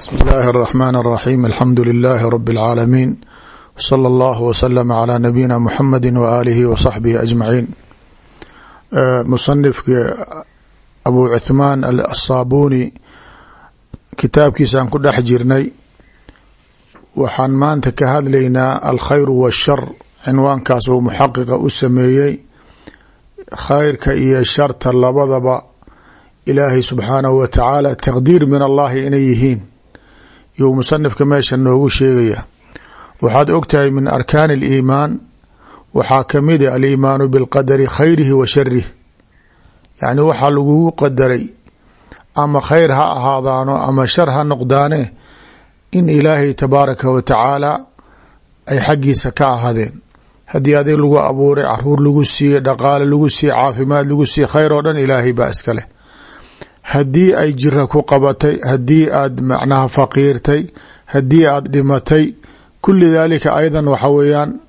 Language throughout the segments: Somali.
bsmi illaahi الرaxmaan الraxiim alxamdu lilaahi rabi اlcaalamiin wslى اllah wslm clى nabiyina muxamadi waaalihi wasaxbihi ajmaciin musanifkii abu cuthmaan asaabuni kitaabkiisaan ku dhex jirnay waxaan maanta ka hadlaynaa alkhayru wاshar cinwaankaas uu muxaqiqa u sameeyey khayrka iyo sharta labadaba ilaahay subxaanahu wa tacaala taqdiir min allahi inay yihiin yuu musanifka meesha noogu sheegaya. Waxaad ogtahay min arkaani aliimaan waxaa ka mid a aliimaanu bilqadari khayrihi wa sharih yacni waxaa lagugu qadaray ama khayr ha ahaadaano ama shar ha noqdaane in ilaahay tabaaraka wa tacaala ay xaggiisa ka ahaadeen. Haddii adig lagu abuuray carruur lagu siiye dhaqaale lagu siiye caafimaad lagu siiye khayr oo dhan ilaahay baa iska leh haddii ay jira ku qabatay haddii aad macnaha faqiirtay haddii aad dhimatay kuli daalika aydan waxa weeyaan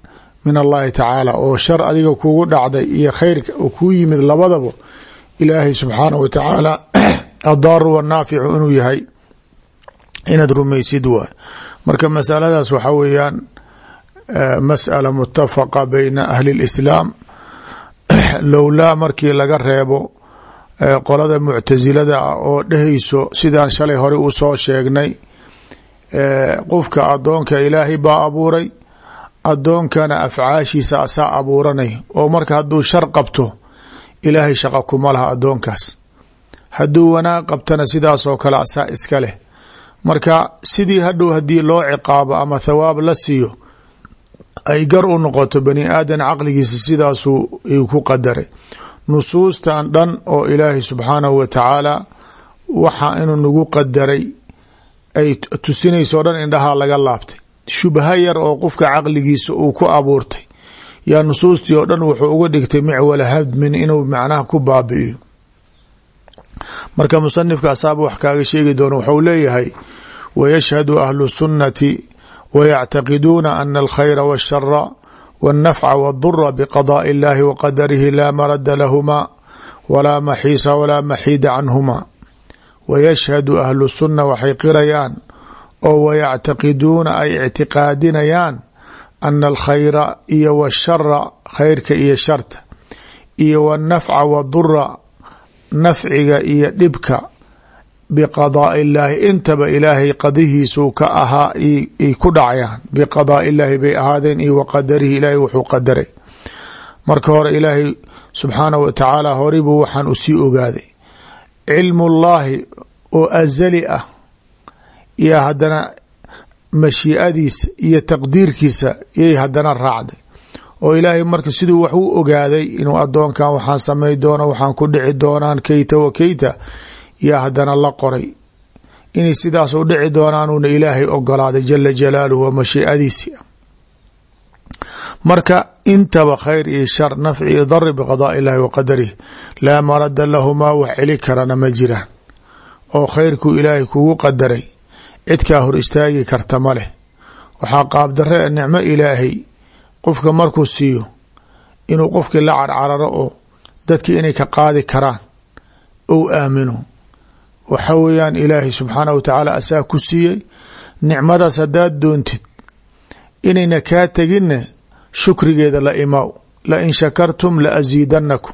min allahi tacaala oo shar adiga kugu dhacday iyo khayrka kuu yimid labadaba ilaahay subxaanahu wa tacaala addaaru wanaaficu inuu yahay inaad rumaysid waay. Marka masaladaas waxa weeyaan masأala mutafaqa bayna ahli اlislaam lowlaa markii laga reebo qolada muctasilada ah oo dhehayso sidaan shalay hore u soo sheegnay qofka adoonka ilaahay baa abuuray adoonkana afcaashiisa asaa abuuranay oo marka hadduu shar qabto ilaahay shaqa kuma laha adoonkaas hadduu wanaag qabtana sidaasoo kale asaa iska leh. Marka sidii hadhow haddii loo ciqaabo ama thawaab la siiyo ay gar u noqoto bani aadan caqligiisa sidaasuu ku qadaray nusuustan dhan oo ilaahay subxaanahu wa tacaala waxa inuu nagu qadaray ay tusinayso dhan indhahaa laga laabtay. Shubha yar oo qofka caqligiisa uu ku abuurtay. Yaa nusuustii oo dhan wuxuu uga dhigtay micwala hadmin inuu macnaha ku baabi'iyo. Marka musanifka asaaba wax kaaga sheegi doono wuxuu leeyahay wayashhadu ahlu sunnati wayactaqiduuna ana alkhayra washara wاlnafca wاdura bqadاء اllahi waqadarihi laa marada lahuma walaa maxiisa walaa maxiida canhuma wayashhadu ahlu sunna waxay qirayaan oo wayactaqiduuna ay ictiqaadinayaan ana alkhayra iyo washara khayrka iyo sharta iyo wاnafca wadura nafciga iyo dhibka biqadaaءi illaahi intaba ilaahay qadihiisuu ka ahaa ay ku dhacayaan. Biqadaaءi illaahi bay ahaadeen iyo wa qadarihi ilaahay wuxuu qadaray. Marka hore ilaahay subxaanahu wa tacaala horibuu waxaan u sii ogaaday. Cilmu llaahi oo azali ah iyo haddana mashiiadiisa iyo taqdiirkiisa yay haddana raacday. Oo ilaahay marka siduu wax u ogaaday inuu adoonkan waxaan samay doono waxaan ku dhici doonaan keyta wa keyta yaa haddana la qoray. Inay sidaas u dhici doonaanuuna ilaahay ogolaaday jala jalaaluhu wa mashiiadiisi. Marka intaba khayr iyo shar nafci iyo dari biqadaa illahi wa qadarih laa marada lahumaa wax celi karana ma jiraan oo khayrkuu ilaahay kugu qadaray cidkaa hor istaagi karta ma leh. Waxaa qaabdare nicmo ilaahay qofka markuu siiyo inuu qofkii la carcararo oo dadki inay ka qaadi karaan ou aamino waxa weeyaan ilaahay subxaanah wa tacaala asaa ku siiyey. Nicmadaas haddaad doontid inayna kaa teginne shukrigeeda la imaw la in shakartum la asiidanakum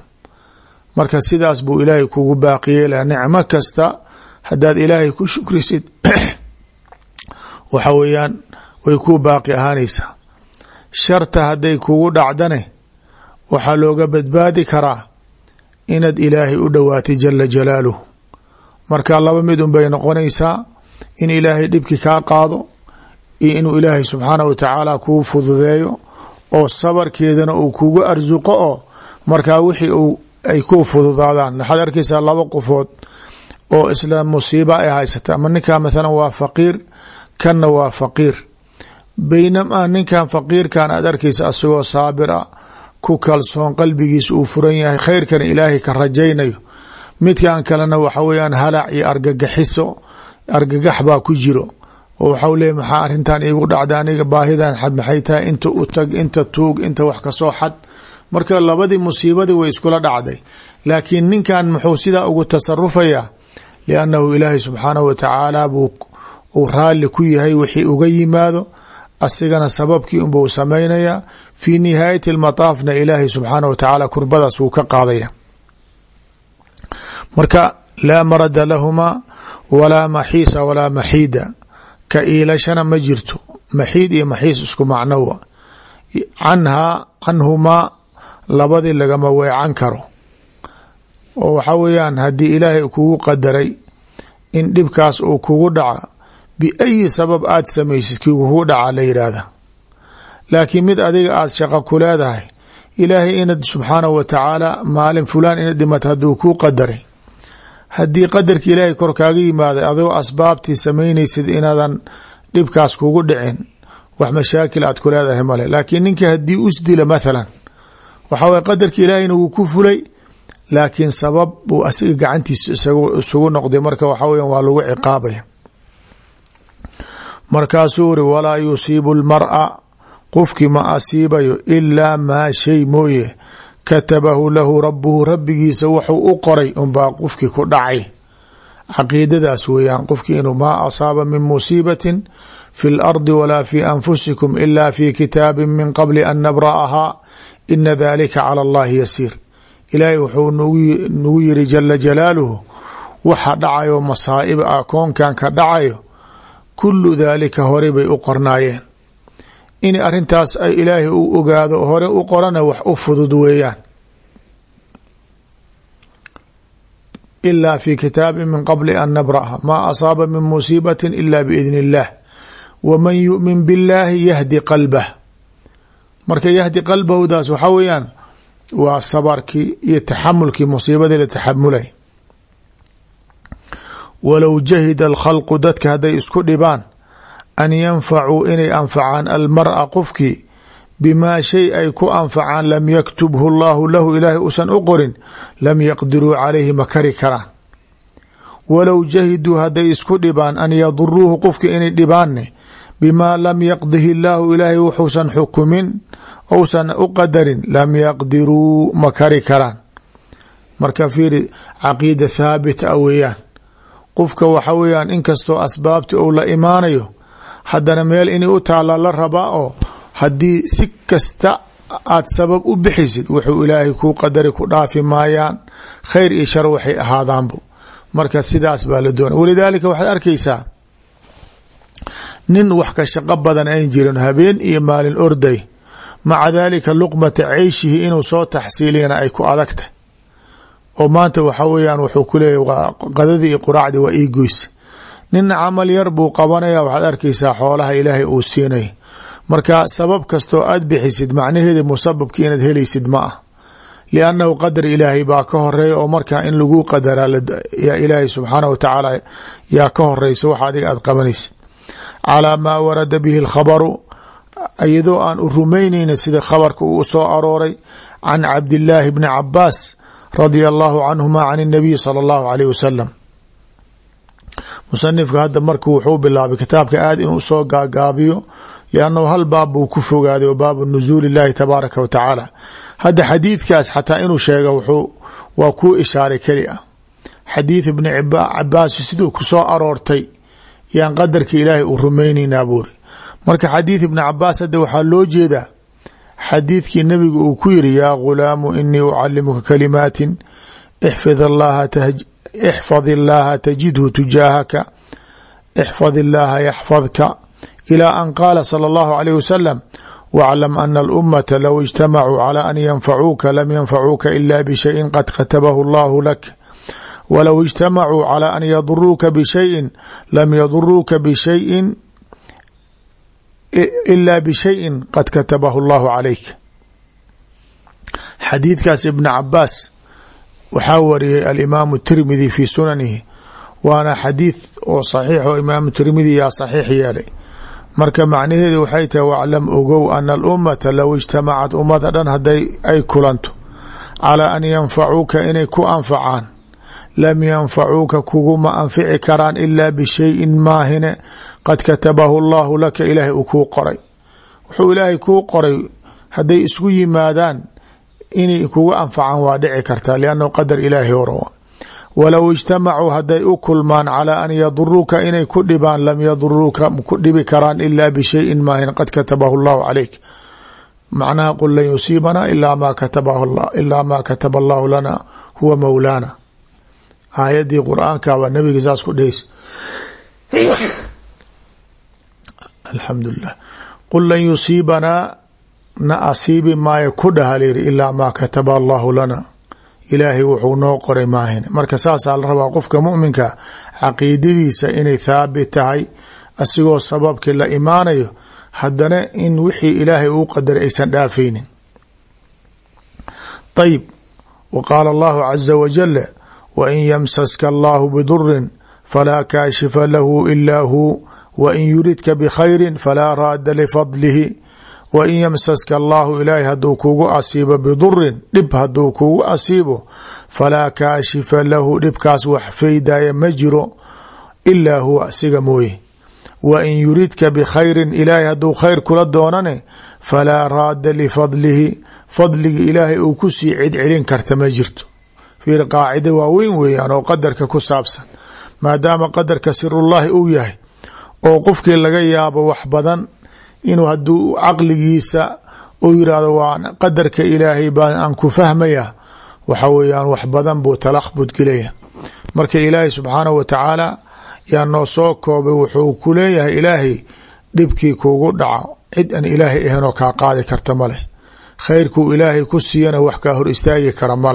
marka sidaas buu ilaahay kugu baaqiyey. Nicmo kasta haddaad ilaahay ku shukrisid waxa weeyaan way kuu baaqi ahaanaysaa. Sharta hadday kugu dhacdane waxaa looga badbaadi karaa inaad ilaahay u dhowaatay jala jalaaluhu marka laba mid un bay noqonaysaa in ilaahay dhibki kaa qaado iyo inuu ilaahay subxaanahu wa tacaala kuu fududeeyo oo sabarkeedana uu kugu arsuqo oo markaa wixii uu ay ku fududaadaan. Waxaad arkaysaa laba qofood oo isla musiiba ay haysata. Ama ninkan mathalan waa faqiir kanna waa faqiir. Baynamaa ninkan faqiirkan aad arkaysa asagoo saabir a ku kalsoon qalbigiisa uu furan yahay khayrkana ilaahay ka rajaynayo midkan kalena waxa weeyaan halac iyo argagaxiso argagax baa ku jiro. Oo waxau leeya maxaa arrintan iigu dhacda aniga baahidan xad maxay tahay? Inta u tag inta tuug inta wax ka soo xad. Marka labadii musiibadii way iskula dhacday. Laakiin ninkan muxuu sidaa ugu tasarufayaa liannahu ilaahay subxaanahu wa tacaala buu uu raalli ku yahay wixii uga yimaado. Asigana sababkii unbuu samaynayaa fii nihaayati lmataafna ilaahay subxaanah wa tacaala kurbadaas wuu ka qaadaya marka laa marada lahumaa walaa maxiisa walaa maxiida. Ka iilashana ma jirto. Maxiid iyo maxiis isku macnowa canhaa canhumaa labadii lagama weecan karo. Oo waxaa weeyaan haddii ilaahay kugu qadaray in dhibkaas uu kugu dhaca biayi sabab aad samaysid kii kugu dhaca la yidhaahda laakiin mid adiga aad shaqo ku leedahay ilaahay inad subxaanahu wa tacaala maalin fulaan inad dhimato hadduu kuu qadaray haddii qadarka ilaahay kor kaaga yimaaday adigoo asbaabtii samaynaysid inaadan dhibkaas kugu dhicin wax mashaakil aad ku leedahay male laakiin ninka haddii usdila mathalan waxaa waye qadarka ilaahayna wuu ku fulay laakiin sabab uu asiga gacantiisa isugu noqday. Marka waxaa weya waa lagu ciqaabaya markaasuu uri walaa yusiibu lmara qofkii ma asiibayo ilaa maa shay mooye katabahu lahu rabuhu rabbigiisa wuxuu u qoray unbaa qofkii ku dhacay. Caqiidadaas weeyaan qofkii inuu maa asaaba min musiibatin fi lardi walaa fi anfusikum ila fi kitaabi min qabli an nabra'ahaa ina dalika cala allahi yasiir. Ilaahay wuxuu nagu yiri jala jalaaluhu waxa dhacayo masaa'ib ah koonkan ka dhacayo kulu daalika hore bay u qornaayeen in arrintaas ay ilaahay u ogaado hore u qorana wax u fudud weeyaan. Ila fi kitaabi min qabli an nabraha maa asaaba min musiibati ila biidni اllah waman yumin biاllaahi yahdi qalbah marka yahdi qalbahdaas waxaa weeyaan waa sabarkii iyo taxamulkii musiibadii la taxamulay walow jahida alkhalqu dadka hadday isku dhibaan an yanfacuu inay anfacaan almara qofkii bimaa shay ay ku anfacaan lam yaktubhu llahu lahu ilaahay usan u qorin lam yaqdiruu calayhi ma kari karaan. Walow jahiduu hadday isku dhibaan an yaduruuhu qofkii inay dhibaanne bimaa lam yaqdihi llaahu ilaahay wuxuusan xukumin ousan u qadarin lam yaqdiruu ma kari karaan. Marka fiiri caqiida thaabit a weeyaan. Qofka waxa weeyaan inkastoo asbaabti ou la imaanayo haddana meel inay u taalla la rabaa oo haddii si kasta aad sabab u bixisid wuxuu ilaahay kuu qadari ku dhaafi maayaan. Khayr iyo shar waxay ahaadaanbu. Marka sidaas baa la doonay. Walidaalika waxaad arkaysaa nin wax ka shaqo badan ayn jirin habeen iyo maalin orday. Maca daalika luqmata ceyshihi inuu soo taxsiiliyana ay ku adagtah oo maanta waxa weeyaan wuxuu ku leeyahy waa qadadii iyo quraacdii waa ii goysa nina camal yar buu qabanaya waxaad arkaysaa xoolaha ilaahay uu siinay. Marka sabab kastoo aad bixisid macnaheeda musababki inaad helaysid ma ah. Liannahu qadar ilaahay baa ka horreeya oo markaa in lagu qadaraa yaa ilaahay subxaanah wa tacaala yaa ka horeysa wax adiga aad qabanaysid calaa maa warada bihi alkhabaru iyadoo aan u rumaynayna sida khabarka uu soo arooray can cabdillaahi bni cabaas radia allahu canhuma can اnabiy sala allahu alayh wasalam musanifka hadda marka wuxuu bilaabay kitaabka aad inuu soo gaagaabiyo liannahu hal baab buu ku fogaaday wa baabu nuzuuli illahi tabaaraka wa tacaala. Hadda xadiidkaas xataa inuu sheega wuxuu waa kuu ishaaray keli ah. Xadiid ibni cabaas siduu ku soo aroortay yaan qadarka ilaahay u rumaynaynaa buuri. Marka xadiid ibni cabaas hadda waxaa loo jeedaa xadiidkii nabigu uu ku yiri yaa ghulaamu inii ucalimuka kalimaatin ixfid allaha ixfad illaaha tajidhu tujaahaka ixfad illaaha yaxfadka ilaa an qaala sala allahu alayh wasalam waclam ana alummata low ijtamacuu cala an yanfacuuka lam yanfacuuka ila bishayin qad katabahu allahu lak walow ijtamacuu cala an yaduruuka bishayin lam yaduruuka bishayin ila bishayin qad katabahu allahu calayk xadiidkaas ibn cabaas waxaa wariyay alimaamu tirmidi fi sunanihi waana xadiid oo saxiix oo imaamu tirmidi yaa saxiix yeelay. Marka macnaheedu waxay tahay waclam ogow ana alummata low ijtamacat ummada dhan haday ay kulanto calaa an yanfacuuka inay ku anfacaan. Lam yanfacuuka kuguma anfici karaan ilaa bishayin maahine qad katabahu allahu laka ilaahay uu kuu qoray. Wuxuu ilaahay kuu qoray hadday isku yimaadaan inay kugu anfacaan waa dhici kartaa liannahu qadar ilaahi horowa walow ijtamacuu hadday u kulmaan calaa an yaduruuka inay ku dhibaan lam yaduruuka ku dhibi karaan ilaa bishayin maahin qad katabahu llahu calayk. Macnaha qul lan yusiibanaa ilaa ma katabahu ilaa maa kataba allahu lana huwa mowlaana aayadii qur'aanka baa nabiga saas ku dheheysa alxamdulilah qul lan yusiibanaa na asiibi maayo ku dhaha layiri ilaa maa kataba allahu lana. Ilaahay wuxuu noo qoray maahin marka saasaa la rabaa qofka muminka caqiidadiisa inay thaabit tahay asigoo sababkii la imaanayo haddana in wixii ilaahay uu qadaray aysan dhaafaynin. Ayib wa qaala allahu caza wajala wain yamsaska allahu bidurin falaa kaashifa lahu ilaa hu wain yuridka bikhayri falaa raada lifadlihi wain yamsaska allahu ilaahay hadduu kugu asiibo bidurin dhib hadduu kugu asiibo falaa kaashifa lahu dhibkaas wax faydaya ma jiro ilaa huwa asiga mooye. Wain yuridka bikhayrin ilaahay hadduu khayr kula doonane falaa raada lifadlihi fadliga ilaahay uu ku sii celcelin karta ma jirto. Fiir qaacida waaweyn weeyaan oo qadarka ku saabsan maadaama qadarka sirullaahi uu yahay oo qofkii laga yaabo wax badan inuu hadduu caqligiisa u yiraahdo waa qadarka ilaahay baa aan ku fahmaya waxa weeyaan wax badan buu talaqbud gelaya marka ilaahay subxaanahu wa tacaala yaa noo soo koobay wuxuu ku leeyahay ilaahay dhibkii kugu dhaco cid aan ilaahay ahaynoo kaa qaadi karta ma leh khayrkuu ilaahay ku siiyana wax kaa hor istaagi kara ma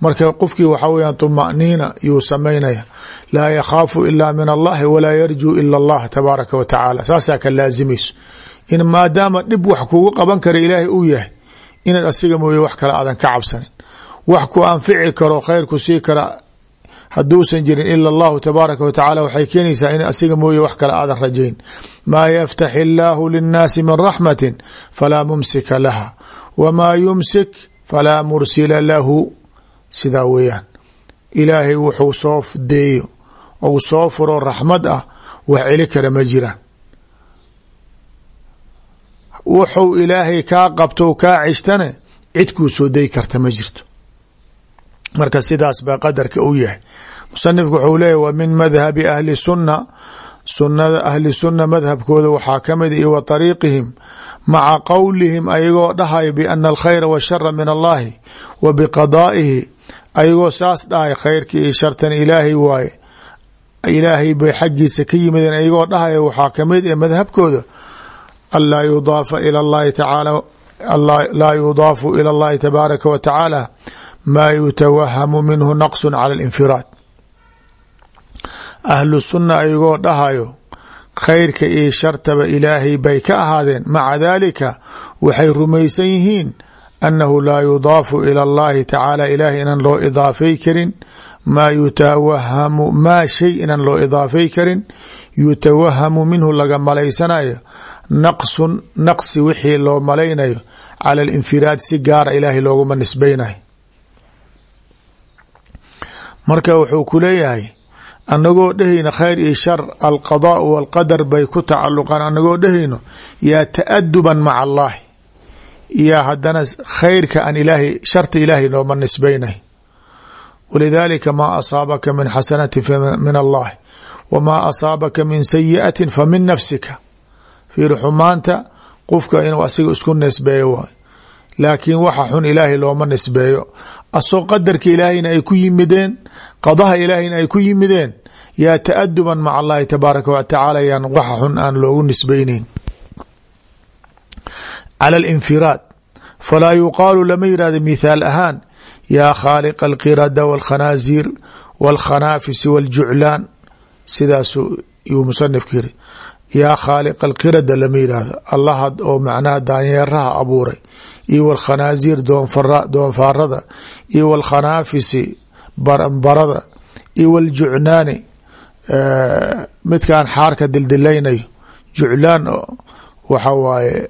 marka qofkii waxaa weyaan طuma'niina yuu samaynaya laa yakhaafu ila min allahi walaa yarjuu ila allah tabaaraka wa tacaala. Saasaa ka laazimayso in maadaama dhib wax kugu qaban kara ilaahay uu yahay inaad asiga mooye wax kale aadan ka cabsanin. Wax ku anfici karo khayrku sii kara hadduusan jirin ila allahu tabaaraka wa tacala waxay keenaysaa in asiga mooye wax kale aadan rajayn. Maa yaftax illaahu linnaasi min raxmati falaa mumsika laha wamaa yumsik falaa mursila lahu sidaa weeyaan ilaahay wuxuu soo deeyo ou soo furo raxmad ah wax celi kara ma jiraan. Wuxuu ilaahay kaa qabto kaa cishtane cid kuu soo deyi karta ma jirto. Marka sidaas baa qadarka u yahay. Musanifku wuxuu leeyahy wa min madhabi ahli sunna sunada ahli sunna madhabkooda waxaa ka mid iyo wa طariiqihim maca qowlihim ayagoo dhahayo biana alkhayra washara min allahi wa biqadaa'ihi ayagoo saas dhahay khayrka iyo shartan ilaahay waaye ilaahay bay xaggiisa ka yimideen ayagoo dhahayo waxaa kamid e madhabkooda anlaa yudaafa ila llahi tacaala laa yudaafu ila اllahi tabaaraka wa tacaala maa yutawahamu minhu naqsu cala اlinfiraad ahlu sunna ayagoo dhahayo khayrka iyo shartaba ilaahay bay ka ahaadeen. Maca dalika waxay rumaysan yihiin annahu laa yudaafu ila اllahi tacaala. Ilahay inaan loo idaafay karin maa yutawahamu maa shay inaan loo idaafay karin. Yutawahamu minhu laga malaysanayo naqsun naqsi wixii loo malaynayo. Cala alinfiraad si gaara ilaahay looguma nisbaynayo marka wuxuu ku leeyahay annagoo dhehayno khayr iyo shar alqadaau walqadar bay ku tacaluqaan annagoo dhehayno yaa ta'aduban maca allahi yaa haddana khayrka aan ilaahay sharta ilaahay nooma nisbaynay. Walidaalika maa asaabaka min xasanati min allahi wamaa asaabaka min sayi'ati fa min nafsika. Fiir xumaanta qofka inuu asiga isku nisbeeyo waay. Laakiin waxa xun ilaahay looma nisbeeyo. Asoo qadarka ilaahayna ay ku yimideen qadaha ay ku yimideen yaa ta'aduban maca allahi tabaaraka wa tacaala yaan waxa xun aan loogu nisbayneyn cala alinfiraad falaa yuqaalu lama yihahdo mithaal ahaan yaa khaaliqa alqirada walkhanaasiir walkhanaafisi waljuclaan sidaasu yuu musanifka yiri yaa khaaliqa alqirada lama yidhaahdo allaha oo macnaha daanyeeraha abuuray iyo walkhanaasiir doonfaarada iyo walkhanaafisi barada iyo waljucnaani midkaan xaarka dildilaynayo juclaan waxa waaye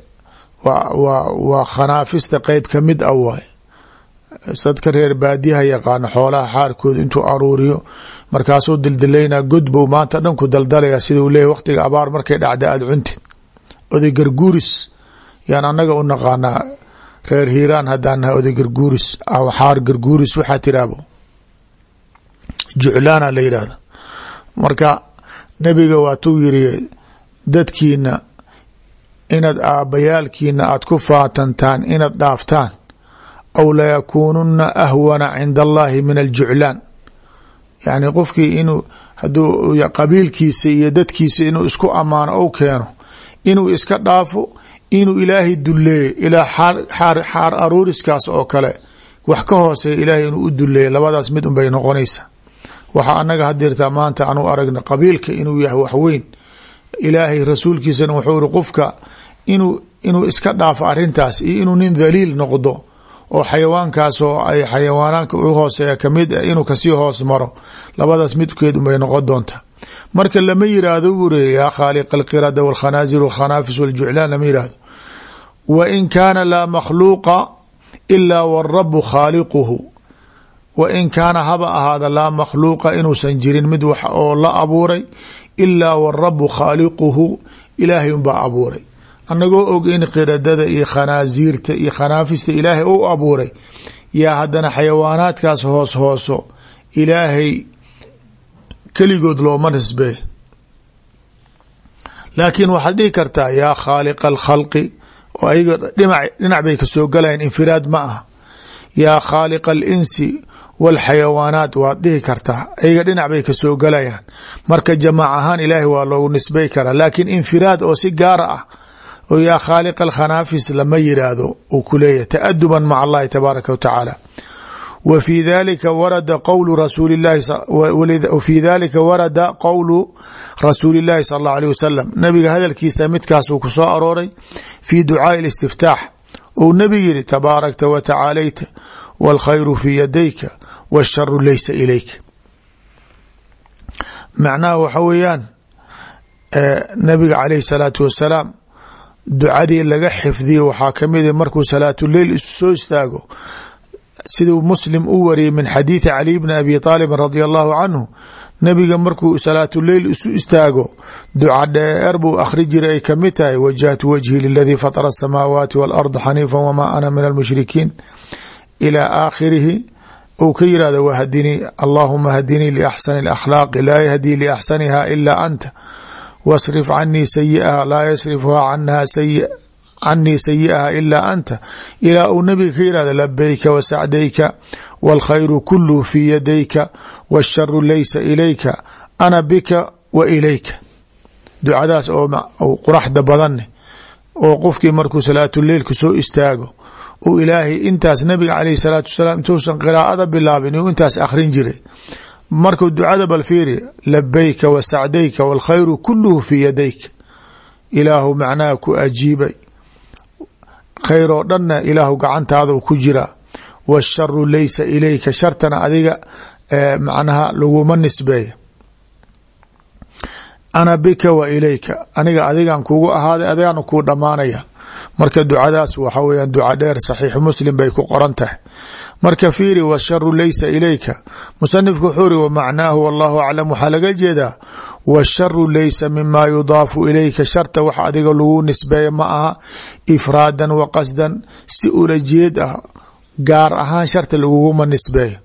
waa khanaafista qeyb ka mid a waaye. Dadka reer baadiyaha yaqaano xoolaha xaarkooda intuu aruuriyo markaasuu dildilaynaa godbow maanta dhan ku daldalaya sida uu leeyahy waqtiga abaar markay dhacda aada cuntid oday garguuris yaan annaga u naqaanaa reer hiiraan haddaan nahay oday garguuris xaar garguuris waxaa tiraabo juclaana la yidhahda marka nebiga waatuu yiri dadkiina inaad aabbayaalkiina aad ku faatantaan inaad dhaaftaan aw layakuununa ahwana cinda allahi min aljuclaan. Yani qofkii inuu haduu qabiilkiisa iyo dadkiisa inuu isku ammaano ou keeno inuu iska dhaafo inuu ilaahay duleeyo ilaa xaar aruuriskaas oo kale wax ka hooseeya ilaahay inuu u duleeyo labadaas mid un bay noqonaysa waxaa anaga hadirtaa maanta anu aragna qabiilka inuu yahay waxweyn ilaahay rasuulkiisana wuxuu iri qofka inuu inuu iska dhaafo arintaas iyo inuu nin dhaliil noqdo oo xayawaankaas oo ay xayawaanaanka u hooseeya ka mid ah inuu ka sii hoos maro labadaas midkeed unbay noqon doonta. Marka lama yiraahdo uri yaa khaaliq alqirada walkhanaazir walkhanaafis waljuclaan lama yiraahdo wa in kaana laa makhluuqa ilaa warabu khaaliquhu wa in kaana haba ahaada laa makhluuqa inuusan jirin mid wax oo la abuuray ilaa warabu khaaliquhu ilaahay unbaa abuuray. Annagoo og in qiradada iyo khanaasiirta iyo khanaafista ilaahay u abuuray yaa haddana xayawaanaadkaas hoos hooso ilaahay keligood looma nisbee laakiin waxaad dhihi kartaa yaa khaaliqa alkhalqi oo ayaga dhinac bay ka soo galayaan infiraad ma aha. Yaa khaaliqa alinsi walxayawaanaat waad dhihi kartaa ayaga dhinac bay kasoo galayaan marka jamaac ahaan ilaahay waa loogu nisbay karaa laakiin infiraad oo si gaara ah oo yaa khaaliq alkhanaafis lama yiraahdo uu ku leeyahy taaduban maca allahi tabaaraka wa tacaala w fi dalika warada qowlu rasuuli lahi fi dalika warada qowlu rasuuli اllahi sal اllah alيه wasalam nabiga hadalkiisa midkaasuu ku soo arooray fi ducaai اlistiftaax ou nebig yihi tabaarakta wa tacaalayta wاlkhayru fi yadayka wاsharu laysa ilayka macnaha waxa weeyaan nabiga alayh الsalaatu wasalaam ducadii laga xifdiyo waxaa kamida markuu salaatuleil isu soo istaago siduu muslim u wariyey min xadiidi cali bni abi aalibin radia allahu canhu nabiga markuu salaatuleil isu istaago duca dheer buu akhri jiray ay kamid tahay wajahtu wajhi liladii fatara asamaawaati waalarda xaniifa wamaa ana min almushrikiin ilaa aakhirihi ou ka yirahdo wahdinii allahuma hadinii liaxsani اlakhlaaqi laa yahdii liaxsaniha ila anta wasrif canii sayiaha laa yasrifuha canha sayi canii sayiaha ilaa anta ilaa uu nabiga ka yihahdo labayka wa sacdayka wاlkhayru kuluhu fii yadayka wاsharu laysa ilayka ana bika wa ilayka ducadaas oo quraxda badanne oo qofkii markuu salaatuleilka soo istaago uu ilaahay intaas nabiga caleyh salaatu wasalaam intuusan qiraa'ada bilaabin uu intaas akhrin jiray. Markuu ducada bal fiiri labayka wa sacdayka wاlkhayru kuluhu fii yadayka ilaahu macnaha ku ajiibay. Khayr dhanna ilaahu gacantaada ku jira. Wاsharu laysa ilayka shartana adiga macnaha laguma nisbeeya ana bika wa ilayka aniga adigan kugu ahaaday adigaana kuu dhammaanaya marka ducadaas waxa weya duca dheer saxiixu muslim bay ku qoran tahay. Marka fiiri wsharu laysa ilayka. Musanifku wuxuu uri wamacnaahu wallahu aclam. Waxaa laga jeedaa wsharu laysa mima yudaafu ilayka. Sharta wax adiga lagu nisbeeya ma aha ifraadan wa qasdan si ula jeed ah gaar ahaan sharta laguguma nisbeeyo.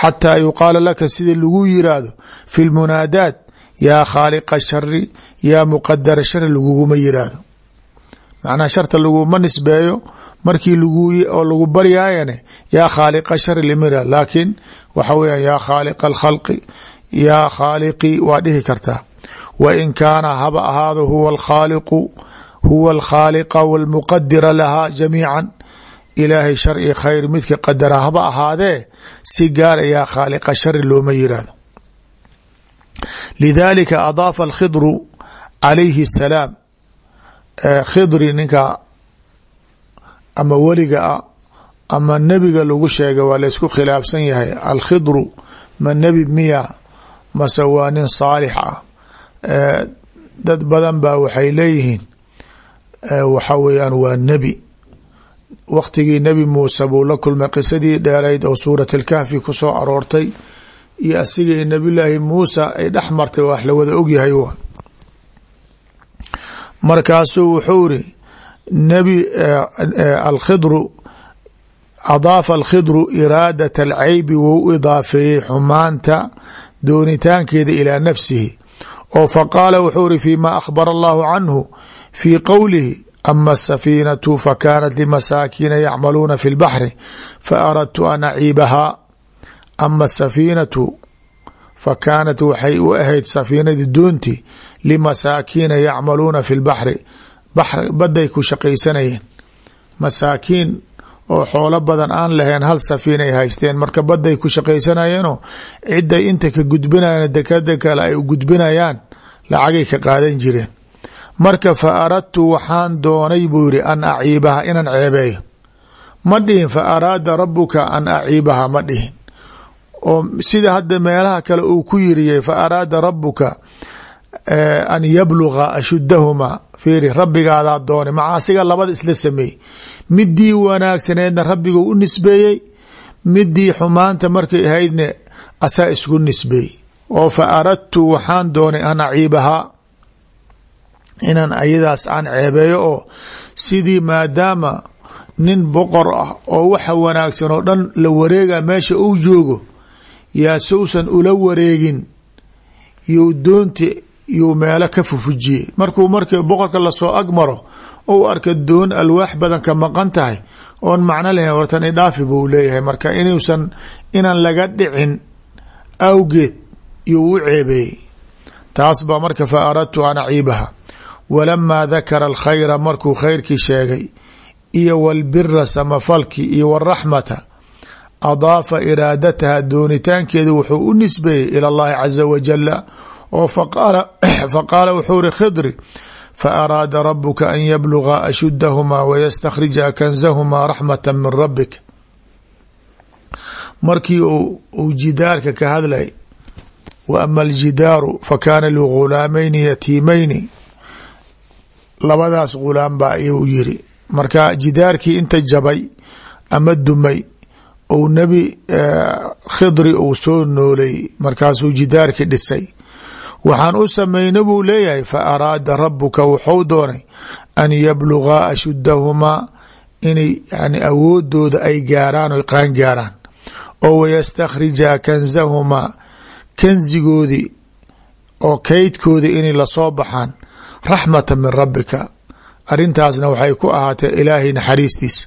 Xataa yuqaala laka sida lagu yiraahdo fi lmunaadaat yaa khaaliqa shari yaa muqadara shari laguguma yiraahdo macnaha sharta laguma nisbeeyo. Markii oo lagu baryaayane yaa khaaliqa shari limira laakiin waxa weya yaa khaaliqa alkhalqi yaa khaaliqi waa dhihi kartaa wa in kaana haba ahaado huwa alkhaaliqu huwa alkhaaliqa walmuqadira lahaa jamiican. Ilaahay shar khayr midka qadara haba ahaadee si gaara yaa khaaliqa shari looma yiraahdo lidalika adaafa alkhidru calayhi asalaam khidri ninka ama weliga ah ama nebiga lagu sheega waa laysku khilaafsan yahay. Alkhidru ma nebi miya mase waa nin saalix ah. Dad badan baa waxay leeyihiin waxa weeyaan waa nebi. Waktigii nebi muuse buu la kulmay qisadii dheerayd oo suurat alkahfi ku soo aroortay iyo asiga iyo nebiyulaahi muusa ay dhex martay wax la wada ogyahay markaasuu wuxuu iri nebi alkhidru adaafa alkhidru iraadat alcaybi wou u idaafeeyey xumaanta doonitaankeeda ilaa nafsihi. Oo faqaala wuxuu iri fi ma akhbara allahu canhu fii qowlihi ama asafiinatu fakanat limasaakiina yacmaluuna fi lbaxri faaradtu an aciibahaa ama fakaanat waxay u ahayd safiinadii doonti limasaakiina yacmaluuna fi lbaxri baday ku shaqaysanayeen. Masaakiin oo xoolo badan aan lahayn hal safiin ay haysteen. Marka baday ku shaqaysanayeenoo ciday inta ka gudbinayan dekada kale ay u gudbinayaan lacagay ka qaadan jireen. Marka fa aradtu waxaan doonay buu yidhi an aciibaha inaan ceebeeyo. Ma dhihin fa araada rabuka an aciibaha ma dhihin oo sida hadda meelaha kale uu ku yiriyey fa araada rabuka an yabluga ashuddahumaa fiiri rabbigaadaa doonay macaasiga labada isla sameeyey. Midii wanaagsaneedna rabbiguu u nisbeeyey midii xumaanta markay ahaydne asaa isku nisbeeyey. Oo fa aradtu waxaan doonay an aciibahaa inaan ayadaas aan ceebeeyo oo sidii maadaama nin boqor ah oo waxa wanaagsan oo dhan la wareega meesha uu joogo yaa sousan ula wareegin you doonti yuu meelo ka fufujiyey. Markuu marka boqorka la soo agmaro ou arka doon alwaax badan ka maqan tahay oon macno lahayn wartan idhaafi buu leeyahay. Marka inuusan inaan laga dhicin awgeed yuu u ceebeeyey taas baa marka fa aradtu an aciibaha. Walamaa dakara alkhayra markuu khayrkii sheegay iyo walbira samafalki iyo waraxmata adaafa iraadataha doonitaankeedu wuxuu u nisbeeyey ila allahi caza wajala oo faqaala wuxuu ri khidri faaraada rabuka an yabluga ashuddahumaa wayastakhrija kanzahumaa raxmata min rabbik markii uu jidaarka ka hadlay wa ama aljidaaru fakaana ligulaamayni yatiimayni labadaas gulaam baa ayuu yiri marka jidaarkii inta jabay ama dumay ou nebi khidri uu soo noolay markaasuu jidaarkii dhisay. Waxaan u samayna buu leeyahay fa araada rabuka wuxuu doonay an yablugaa ashuddahumaa inay yani awoodooda ay gaaraan oy qaan gaaraan. Oo wayastakhrija kanzahumaa kanzigoodii oo kaydkoodii inay la soo baxaan raxmata min rabbika. Arrintaasna waxay ku ahaatee ilaahay naxariistiisa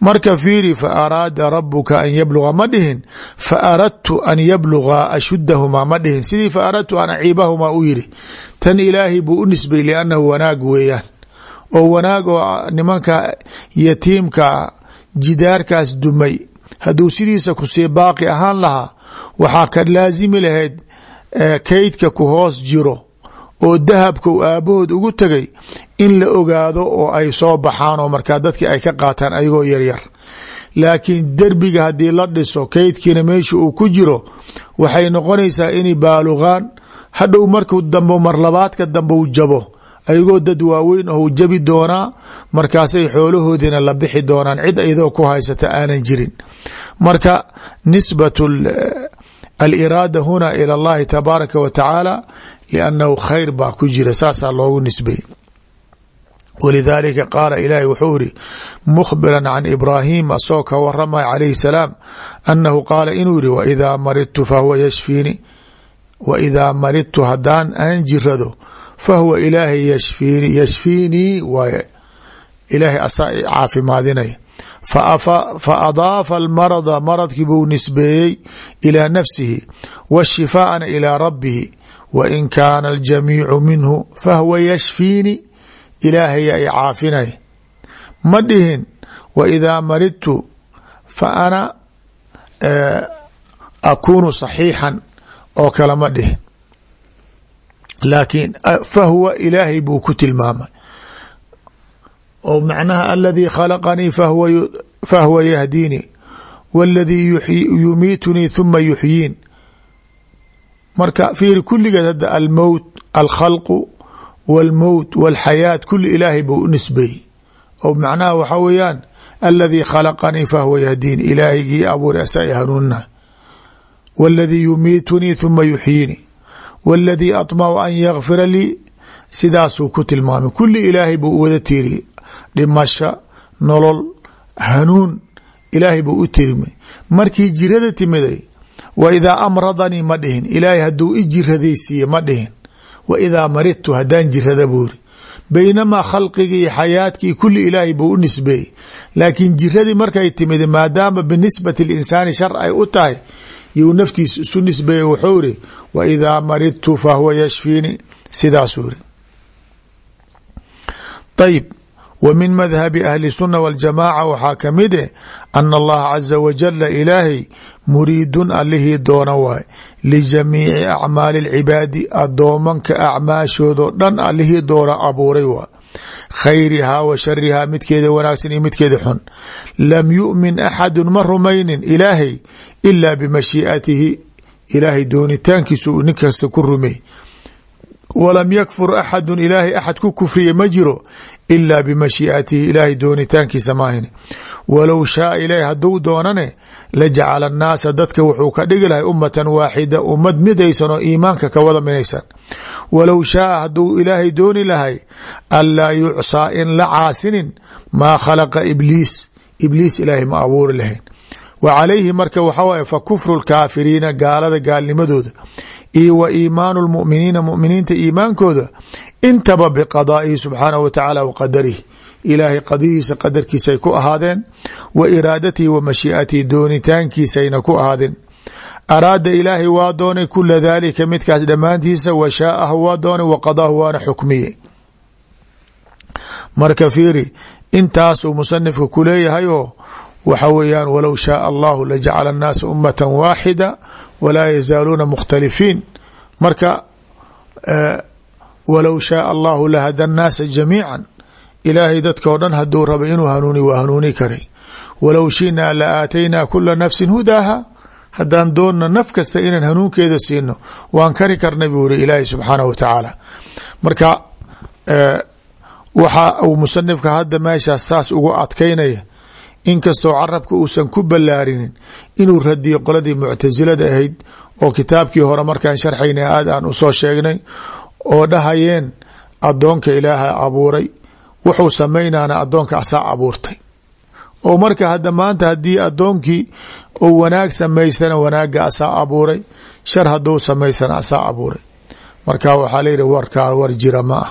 marka fiiri fa araada rabuka an yabluga ma dhihin. Fa aradtu an yabluga ashuddahumaa ma dhihin. Sidii fa aradtu an aciibahumaa u yiri tan ilaahay buu u nisbay liannahu wanaag weeyaan. Oo wanaag oo nimanka yatiimka jidaarkaas dumay. Hadduu sidiisa ku sii baaqi ahaan lahaa waxaa ka laasimi lahayd kaydka ku hoos jiro oo dahabka u aabahood ugu tegay in la ogaado oo ay soo baxaan oo markaa dadkii ay ka qaataan ayagoo yaryar laakiin derbiga haddii la dhiso kaydkiina meesha uu ku jiro waxay noqonaysaa inay baaluqaan hadhow markuu dambo marlabaadka dambe u jabo ayagoo dad waaweyn oo jabi doonaa markaasay xoolahoodiina la bixi doonaan cid iyadoo ku haysata aanan jirin. Marka nisbat aliraada huna ila allahi tabaaraka wa tacaala liannahu khayr baa ku jira saasaa loogu nisbay walidaalika qaala ilaahi wuxuu iri mukhbiran can ibraahim asagoo ka waramaya calayhi salaam annahu qaala inuu yihi waidaa maridtu fahuwa yashfiini waidaa maridtu haddaan aan jirado fahuwa ilaahay yashfiini yashfiinii waaye ilaahay asaa caafimaadinaya fa adaafa almarada maradkii buu nisbeeyey ilaa nafsihi washifaa'ana ilaa rabbihi wa in kaana aljamiicu minhu fahuwa yashfiini ilaahaya ay caafinay ma dhihin wa idaa maridtu fa ana akuunu saxiixan oo kale ma dhihin laakiin fahuwa ilaahay buu ku tilmaamay oo macnaha aladii khalaqanii fahuwa yahdiini waladii yumiitunii thuma yuxyiin marka fiiri kulligeed hadda almowt alkhalqu wاlmowt wاlxayaat kuli ilaahay buu u nisbeeyey oo macnaha waxaa weeyaan aladii khalaqanii fahuwa yahdiin ilaahygii abuuray asa i hanuunina waladii yumiitunii thuma yuxyiini waladii aطmacu an yakfira lii sidaasuu ku tilmaamay kuli ilaahay buu wada tiiriyey dhimasha nolol hanuun ilaahay buu u tirmay markii jirada timiday wa idaa amradanii ma dhihin. Ilaahay hadduu i jiradaysiiye ma dhihin. Wa idaa maridtu haddaan jirada buuri. Baynamaa khalqigii xayaadkii kulli ilaahay buu u nisbeeyey. Laakiin jiradii markay timid maadaama binisbati linsaani shar ay u tahay yuu naftiis isu nisbeeyey wuxuu iri wa idaa maridtu fahuwa yashfiini. Sidaasuu wa min madhabi ahli sunna waljamaaca waxaa ka mid eh ana allaha caza wajala ilaahay muriidun allihii doona waay lijamiici acmaali lcibaadi adoomanka acmaashoodoo dhan allihii doona abuuray waay khayrihaa wa sharihaa midkeeda wanaagsan iyo midkeeda xun. Lam yu'min axadun ma rumaynin ilaahay ilaa bimashiiatihi ilaahay doonitaankiisu nin kasta ku rumey walam yakfur axadu ilaahay axad ku kufriya ma jiro ila bimashiiatihi ilaahay doonitaankiisa maahin walow shaaa ilaahi hadduu doonane lajacala annaasa dadka wuxuu ka dhigi lahay ummatan waaxida ummad midaysan oo iimaanka ka wada minaysan. Walow shaaa hadduu ilaahay dooni lahay anlaa yucsaa in la caasinin maa khalaqa ibliis ibliis ilaahay ma abuuri lahayn. Wa calayhi marka waxaa fa kufru lkaafiriina gaalada gaalnimadooda iyo wa iimaanu lmuminiina muminiinta iimaankooda intaba biqadaa'ihi subxaanahu wa tacaala wa qadarihi. Ilaahay qadihiisa qadarkiisay ku ahaadeen wa iraadatihi wa mashiiatihi doonitaankiisayna ku ahaadeen. Araada ilaahay waa doonay kula daalika midkaas dhammaantiisa wa shaaahu waa doonay wa qadaahu waana xukmiye marka fiiri intaasuu musanifka ku leeyahay oo waxa weeyaan walow shaaa allahu lajacala annaasa ummata waaxida walaa yazaaluuna mukhtalifiin marka walow shaaa allahu lahada annaasa jamiica ilaahay dadka o dhan haduu raba inuu hanuuni waa hanuuni karay. Walow shinaa la aataynaa kula nafsin hudaaha haddaan doonna naf kasta inaan hanuunkeeda siino waan kari karna buu iri ilaahay subxaanahu wa tacaala. Marka waxa uu musanifka hadda meeshaas saas ugu adkaynaya inkastoo carabka uusan ku ballaarinin inuu radiyo qoladii muctasilada ahayd oo kitaabkii hore markaan sharxaynay aad aan u soo sheegnay oo dhahayeen addoonka ilaaha abuuray wuxuu samaynaana addoonka asaa abuurtay. Oo marka hadda maanta haddii addoonkii uu wanaag samaystana wanaagga asaa abuuray shar hadduu samaystana asaa abuuray. Marka waxaa layihi warkaa war jira ma ah.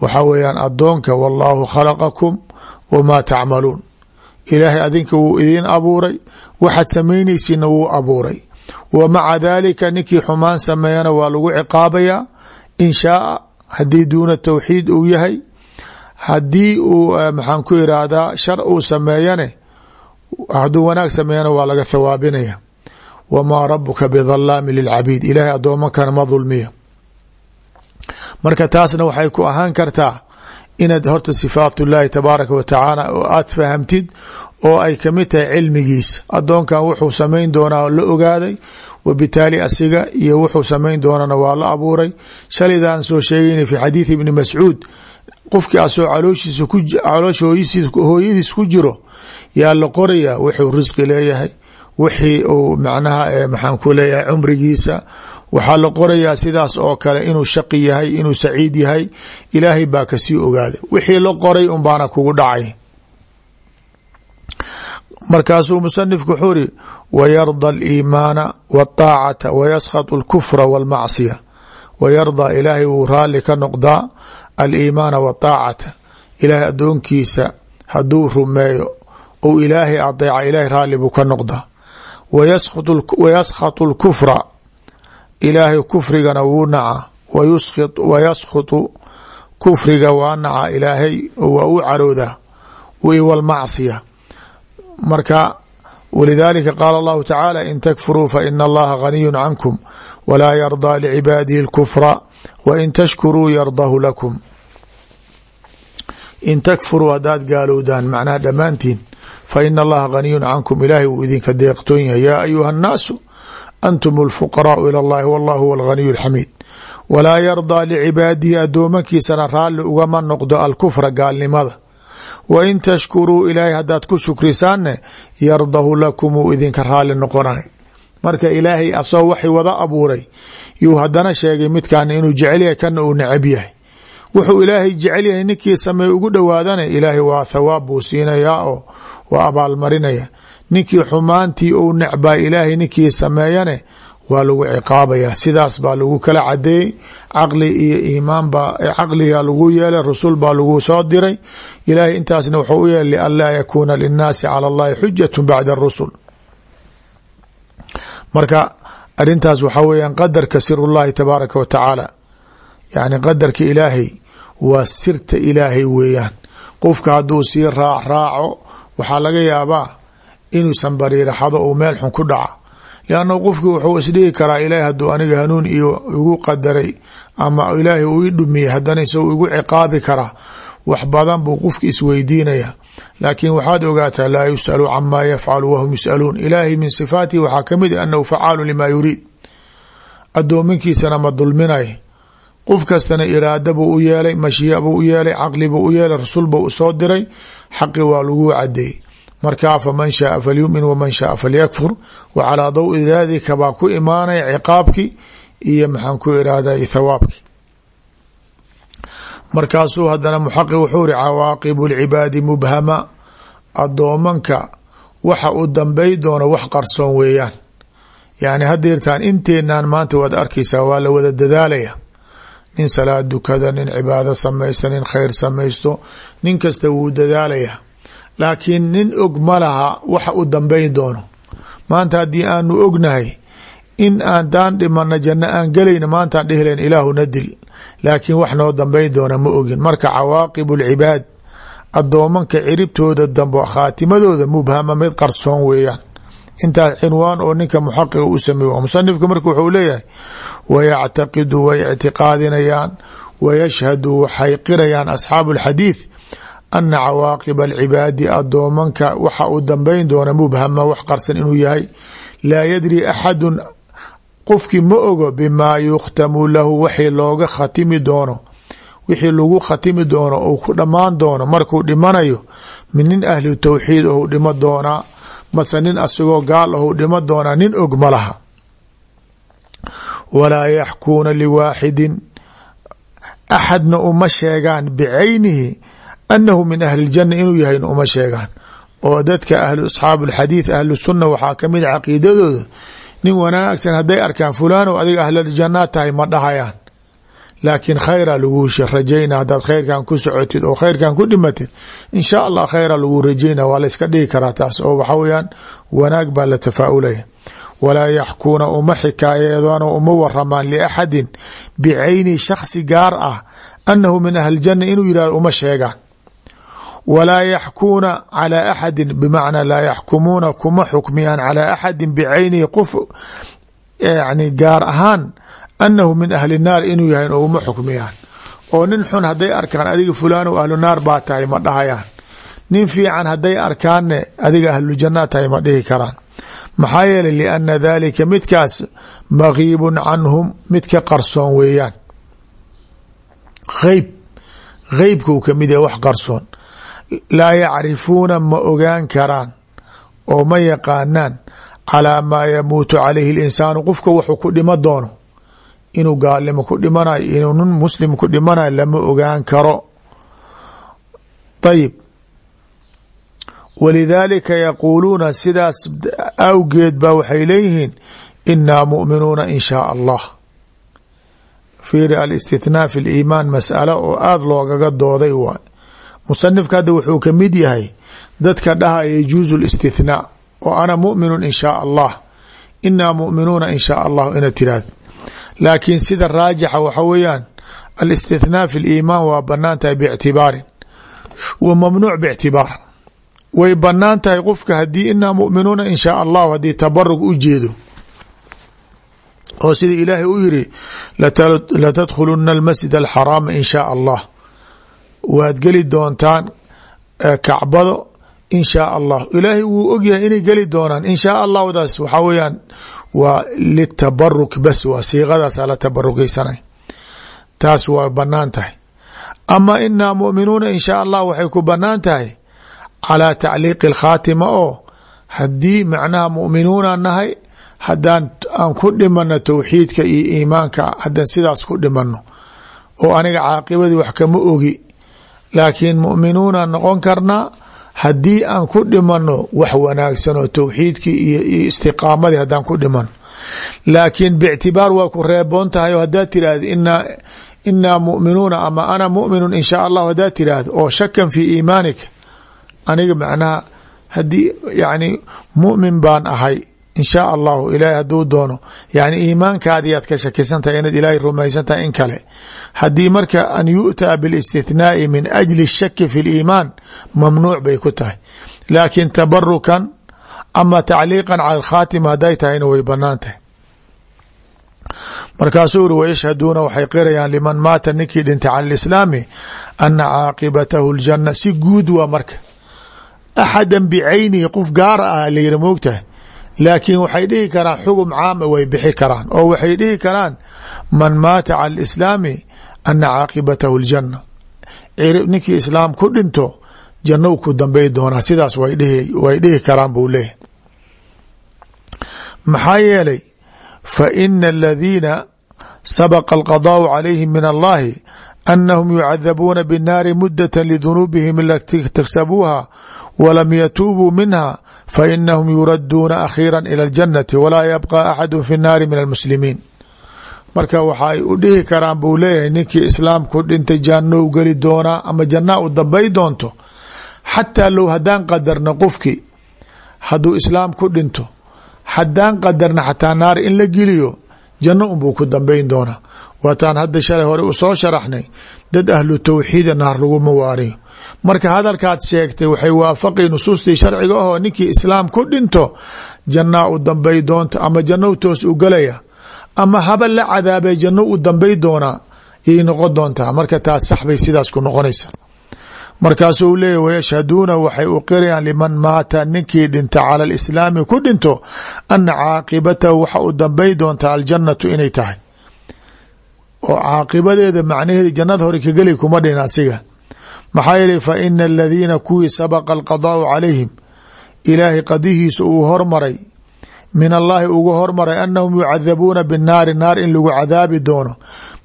Waxaa weeyaan addoonka wallaahu khalaqakum wamaa tacmaluun ilaahay adinka wuu idiin abuuray waxaad samaynaysiina wuu abuuray. Wa maca daalika ninkii xumaan sameeyana waa lagu ciqaabayaa. In shaaa haddii duuna tawxiid uu yahay haddii uu maxaan ku iraahdaa shar uu sameeyane hadduu wanaag sameeyana waa laga thawaabinaya. Wamaa rabuka bidalaami lilcabiid. Ilaahay addoomankana ma dulmiya. Marka taasna waxay ku ahaan kartaa inaad horta sifaat ullaahi tabaaraka wa tacaala oo aad fahamtid oo ay ka mid tahay cilmigiisa addoonkan wuxuu samayn doonaa la ogaaday wabitaali asiga iyo wuxuu samayn doonana waa la abuuray. Shalaydaan soo sheegayna fi xadiidi ibni mascuud qofkii asoo calooshiisa caloosha hooyadiis ku jiro yaa la qoraya wuxuu risqi leeyahay. Wixii uu macnaha maxaan ku leeyahay cumrigiisa waxaa la qorayaa sidaas oo kale inuu shaqi yahay inuu saciid yahay ilaahay baa kasii ogaaday wixii la qoray un baana kugu dhacay markaasuu musanifku wuxuu ri wayarda aliimaana wاطaacata wayaskhaط اlkufra wاlmacsiya wayardaa ilaahay wuu raali ka noqdaa aliimaana wاطaacata ilaahay addoonkiisa hadduu rumeeyo ou ilaahay adeeca ilaahay raali buu ka noqdaa wayaskhaط اlkufra ilaahay kufrigana wuu naca wayaskhutu kufriga waa naca ilaahay waa u caroodaa wlmacsiya marka walidaalika qaala allahu tacaala in takfuruu faina allaha ghaniyu cankum walaa yardaa licibaadihi اlkufra wain tashkuruu yardahu lakum. In takfuruu haddaad gaalowdaan macnaha dhammaantiin faina allaha ghaniyun cankum ilaahay wuu idinka deeqtoon yahay yaa ayuha annaasu antum اlfuqaraau ilى اllahi wallahu huwa alghaniyu اlxamiid walaa yardaa licibaadihi addoomankiisana raalli ugama noqdo alkufra gaalnimada wa in tashkuruu ilaahay haddaad ku shukrisaanne yardahu lakum uu idinka raalli noqonay marka ilaahay asagoo waxay wada abuuray yuu haddana sheegay midkaana inuu jecel yahay kana uu necab yahay wuxuu ilaahay jecel yahay ninkii sameey ugu dhowaadana ilaahay waa thawaab buu siinayaa oo waa abaalmarinaya ninkii xumaantii uu necbaa ilaahay ninkii sameeyane waa lagu ciqaabaya sidaas baa lagu kala cadeeyey. Caqli iyo iimaan baa caqliga lagu yeelay rasul baa lagu soo diray. Ilaahay intaasna wuxuu u yeelay lianlaa yakuuna linnaasi cala allahi xujatu bacda arusul marka arintaas waxaa weeyaan qadarka sirullahi tabaaraka wa tacaala. Yani qadarka ilaahay waa sirta ilaahay weeyaan. Qofka hadduu sii raac raaco waxaa laga yaabaa inuusan bariiraxado uu meel xun ku dhaca. Lianna qofki wuxuu isdhihi karaa ilaahay hadduu aniga hanuun iyo igu qadaray ama ilaahay uu ii dhumiyey haddana isagu igu ciqaabi karaa wax badan buu qofki isweydiinaya laakiin waxaad ogaataa laa yusأalu camaa yafcalu wahum yusأaluun ilaahay min sifaatihi waxaa ka mid a anahu facaalu lima yuriid. Adoominkiisana ma dulminay qof kastana iraada buu u yeelay mashiya buu u yeelay caqli buu u yeelay rasul buu u soo diray xaqi waa lagu cadeeyey markaa faman shaaa falyumin waman shaaa falyakfur. Wa calaa dawi dalika baa ku imaanaya ciqaabki iyo maxaan ku irahday thawaabki. Markaasuu hadana muxaqi wuxuu ri cawaaqibu lcibaadi mubhama. Adoomanka waxa u dambay doono wax qarsoon weeyaan. Yani hadeertaan inteenan maanta waad arkaysaa waa la wada dadaalaya. Nin salaad dukada nin cibaado samaysta nin khayr samaysto nin kasta wuu dadaalaya laakiin nin og ma laha waxa u dambayn doono. Maanta haddii aanu ognahay in aan daan dhimana janno aan gelayna maantaan dhihilayn ilaahu na dil. Laakiin wax noo dambayn doona ma ogin. Marka cawaaqib alcibaad adoomanka ciribtooda dambo khaatimadooda mubhama mid qarsoon weeyaan. Intaas cinwaan oo ninka muxaqiqa u sameey musanifka marka wuxuu leeyahay wayactaqidu way ictiqaadinayaan wayashhadu waxay qirayaan asxaabu alxadiid ana cawaaqiba alcibaadi adoomanka waxa uu dambayn doona mubhama wax qarsan inuu yahay. Laa yadri axadun qofkii ma ogo bimaa yukhtamu lahu waxii looga khatimi doono. Wixii lagu khatimi doono uu ku dhammaan doono markuu dhimanayo min nin ahli tawxiid ou dhimo doonaa mase nin asagoo gaal ahou dhimo doonaa nin og ma laha. Walaa yaxkuuna liwaaxidin axadna uma sheegaan bicaynihi annahu min ahli ljanna inuu yahayna uma sheegaan. Oo dadka ahlu asxaabu alxadiid ahlu sunna waxaa ka mid a caqiidadooda nin wanaagsan hadday arkaan fulaanow adiga ahlaljannaad tahay ma dhahayaan. Laakiin khayra lagu rajayna hadaad khayrkan ku socotid oo khayrkan ku dhimatid insha allah khayra lagu rajayna waa iska dhigi karaa taas oo waxa weyaan wanaag baa la tafaaulaya. Walaa yaxkuuna uma xikaayadoon uma waramaan liaxadin bicayni shaksi gaar ah annahu min ahli janna inuu yihahdo uma sheegaan walaa yaxkuuna calaa axadin bimacnaa laa yaxkumuuna kuma xukmiyaan calaa axadin bicaynihi qof yani gaar ahaan annahu min ahli naar inuu yahay oo uma xukmiyaan oo nin xun hadday arkaan adiga fulaanow ahlu naar baa tahay ma dhahayaan nin fiican hadday arkaanne adiga ahlu janna tahay ma dhihi karaan maxaa yeelay lianna dalika midkaas magiibun canhum mid ka qarsoon weeyaan laa yacrifuuna ma ogaan karaan oo ma yaqaanaan calaa maa yamuutu calayhi linsaanu qofka wuxuu ku dhimo doono inuu gaalnimo ku dhimanayo inuu nin muslim ku dhimanayo lama ogaan karo. Ayib walidaalika yaquuluuna sidaas awgeed ba waxay leeyihiin inaa mu'minuuna in shaa allah. Fiiri alistithnaa fi liimaan mas'alo oo aada loogaga dooday waay musanifka hadda wuxuu ka mid yahay dadka dhaha yajuuzu listithnaa oo ana mu'minun in shaa allah. Inaa mu'minuuna in shaa allahu ina tiraahdo laakiin sida raajixa waxa weeyaan alistithnaa fi liimaan waa bannaan tahay biictibaarin wa mamnuuc biictibaar. Way bannaan tahay qofka haddii inaa mu'minuuna in shaa allahu haddii tabarug u jeedo. Oo sida ilaahay u yiri latadkhuluna almasjid alxaraama in shaa allah waad geli doontaan kacbado in shaa allah ilaahay wuu ogyahay inay geli doonaan. In shaa allahdaas waxaa weyaan waa litabaruk bas waa siiqadaasa la tabarukeysanay taas waa bannaan tahay. Ama inaa mu'minuuna in shaa allah waxay ku bannaan tahay calaa tacliiqi alkhaatima oo haddii macnaha mu'minuuna nahay haddaan aan ku dhimano towxiidka iyo iimaanka haddaan sidaas ku dhimano oo aniga caaqibadii wax kama ogi laakiin mu'minuuna noqon karnaa haddii aan ku dhimano wax wanaagsan oo towxiidkii iyo istiqaamadii haddaan ku dhimano laakiin bictibaar waa ku reeboon tahay oo haddaad tiraahdo ina inaa mu'minuuna ama ana mu'minun in shaa allahu haddaad tiraahdo oo shakan fii iimaanika aniga macnaha haddii yani mu'min baan ahay in shaa allahu ilaahay hadduu doono yani iimaankaadiyaad ka shakisan tahay inaad ilaahay rumaysan tahay in kale. Haddii marka an yu'taa bilistithnaai min ajli shaki fi liimaan mamnuuc bay ku tahay. Laakiin tabarukan ama tacliiqan cala alkhaatima hadday tahayna way bannaan tahay. Markaasuu uri wayashhaduuna waxay qirayaan liman maata ninkii dhintay cala lislaami ana caaqibatahu ljana si guud waa marka. Axada bicaynihi qof gaara ah layiri moogtahay laakiin waxay dhihi karaan xugum caama way bixi karaan oo waxay dhihi karaan man maata cala lislaami ana caaqibatahu ljana ninkii islaam ku dhinto jannou ku dambay doonaa sidaas way dhihi karaan buu leeyahy maxaa yeelay fa ina aladiina sabaqa alqadaau calayhim min allahi anahum yucadabuuna binnaari mudata lidunuubihim alati iktasabuuha walam yatuubuu minha fainahum yuraduuna akhiira ila aljannati walaa yabqa axadu fi nnaari min almuslimiin marka waxaay u dhihi karaan buu leeyahay ninkii islaam ku dhintay jannou geli doonaa ama jannaa u dambay doonto xataa low haddaan qadarna qofkii hadduu islaam ku dhinto haddaan qadarna xataa naar in la geliyo janno unbuu ku dambayn doonaa waataan hadda shalay hore u soo sharaxnay dad ahlu tawxiida naar laguma waariyo marka hadalkaad sheegtay waxay waafaqi nusuustii sharciga ahoo ninkii islaam ku dhinto jannaa u dambay doonta ama jannou toos u galaya ama haba la cadaabay janno u dambay doonaa yay noqon doontaa. Marka taas sax bay sidaas ku noqonaysa. Markaasuu leeyahy wayashhaduuna waxay u qirayaan liman maata ninkii dhinta cala alislaami ku dhinto ana caaqibatahu waxa u dambay doontaa aljannatu inay tahay oo caaqibadeeda macnaheeda jannada hore ka geli kuma dhin asiga. Maxaa yeelay fa ina aladiina kuwii sabaqa alqadaau calayhim ilaahay qadihiisa uu hormaray. Min allaahi ugu hormaray anahum yucadabuuna binnaari naar in lagu cadaabi doono.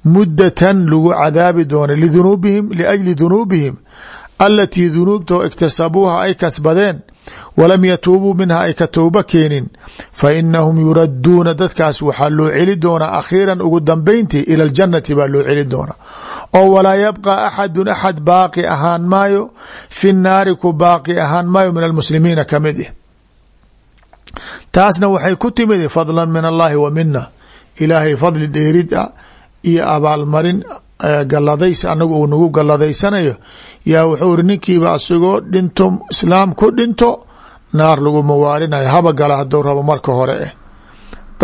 Muddatan lagu cadaabi doono lidunuubihim liajli dunuubihim alatii dunuubtao iktasabuuha ay kasbadeen walam yatuubuu minha ay ka towba keenin fa inahum yuradduuna dadkaas waxaa loo celi doonaa akhiiran ugu dambayntii ila aljannati baa loo celi doonaa. oo walaa yabqa axadun axad baaqi ahaan maayo fi naari ku baaqi ahaan maayo min almuslimiina ka mid ah taasna waxay ku timid fadlan min allahi wa mina ilaahay fadli dheerid ah iyo abaalmarin galadays anagu uu nagu galadaysanayo yaa wuxuu iri ninkiiba asagoo dhinto islaam ku dhinto naar laguma waarinayo haba gala haduu rabo marka hore. Eh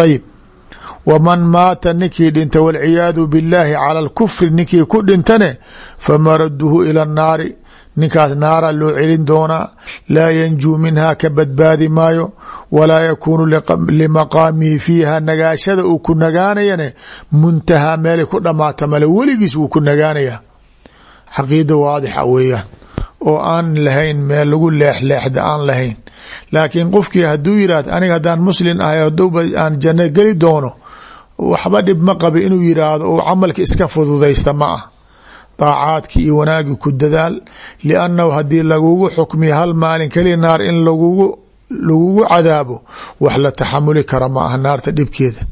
ayib waman maata ninkii dhinta walciyaadu billaahi cala alkufri ninkii ku dhintane famaraduhu ila annaari ninkaas naara loo celin doonaa laa yanjuu minha ka badbaadi maayo walaa yakuunu limaqaamihi fiiha nagaashada uu ku nagaanayane muntahaa meelay ku dhamaata male weligiis wuu ku nagaanaya xaqiida waadixa weeyaan oo aan lahayn meel lagu leexleexda aan lahayn. Laakiin qofkii hadduu yihahd aniga haddaan muslin ahay hadowba aan janno geli doono waxba dhib ma qaba inuu yidhaahdo uu camalka iska fududaysta ma ah daacaadki iyo wanaagi ku dadaal liannahu haddii lagugu xukmiyo hal maalin keliya naar in lagugu lagugu cadaabo wax la taxamuli kara ma aha naarta dhibkeeda.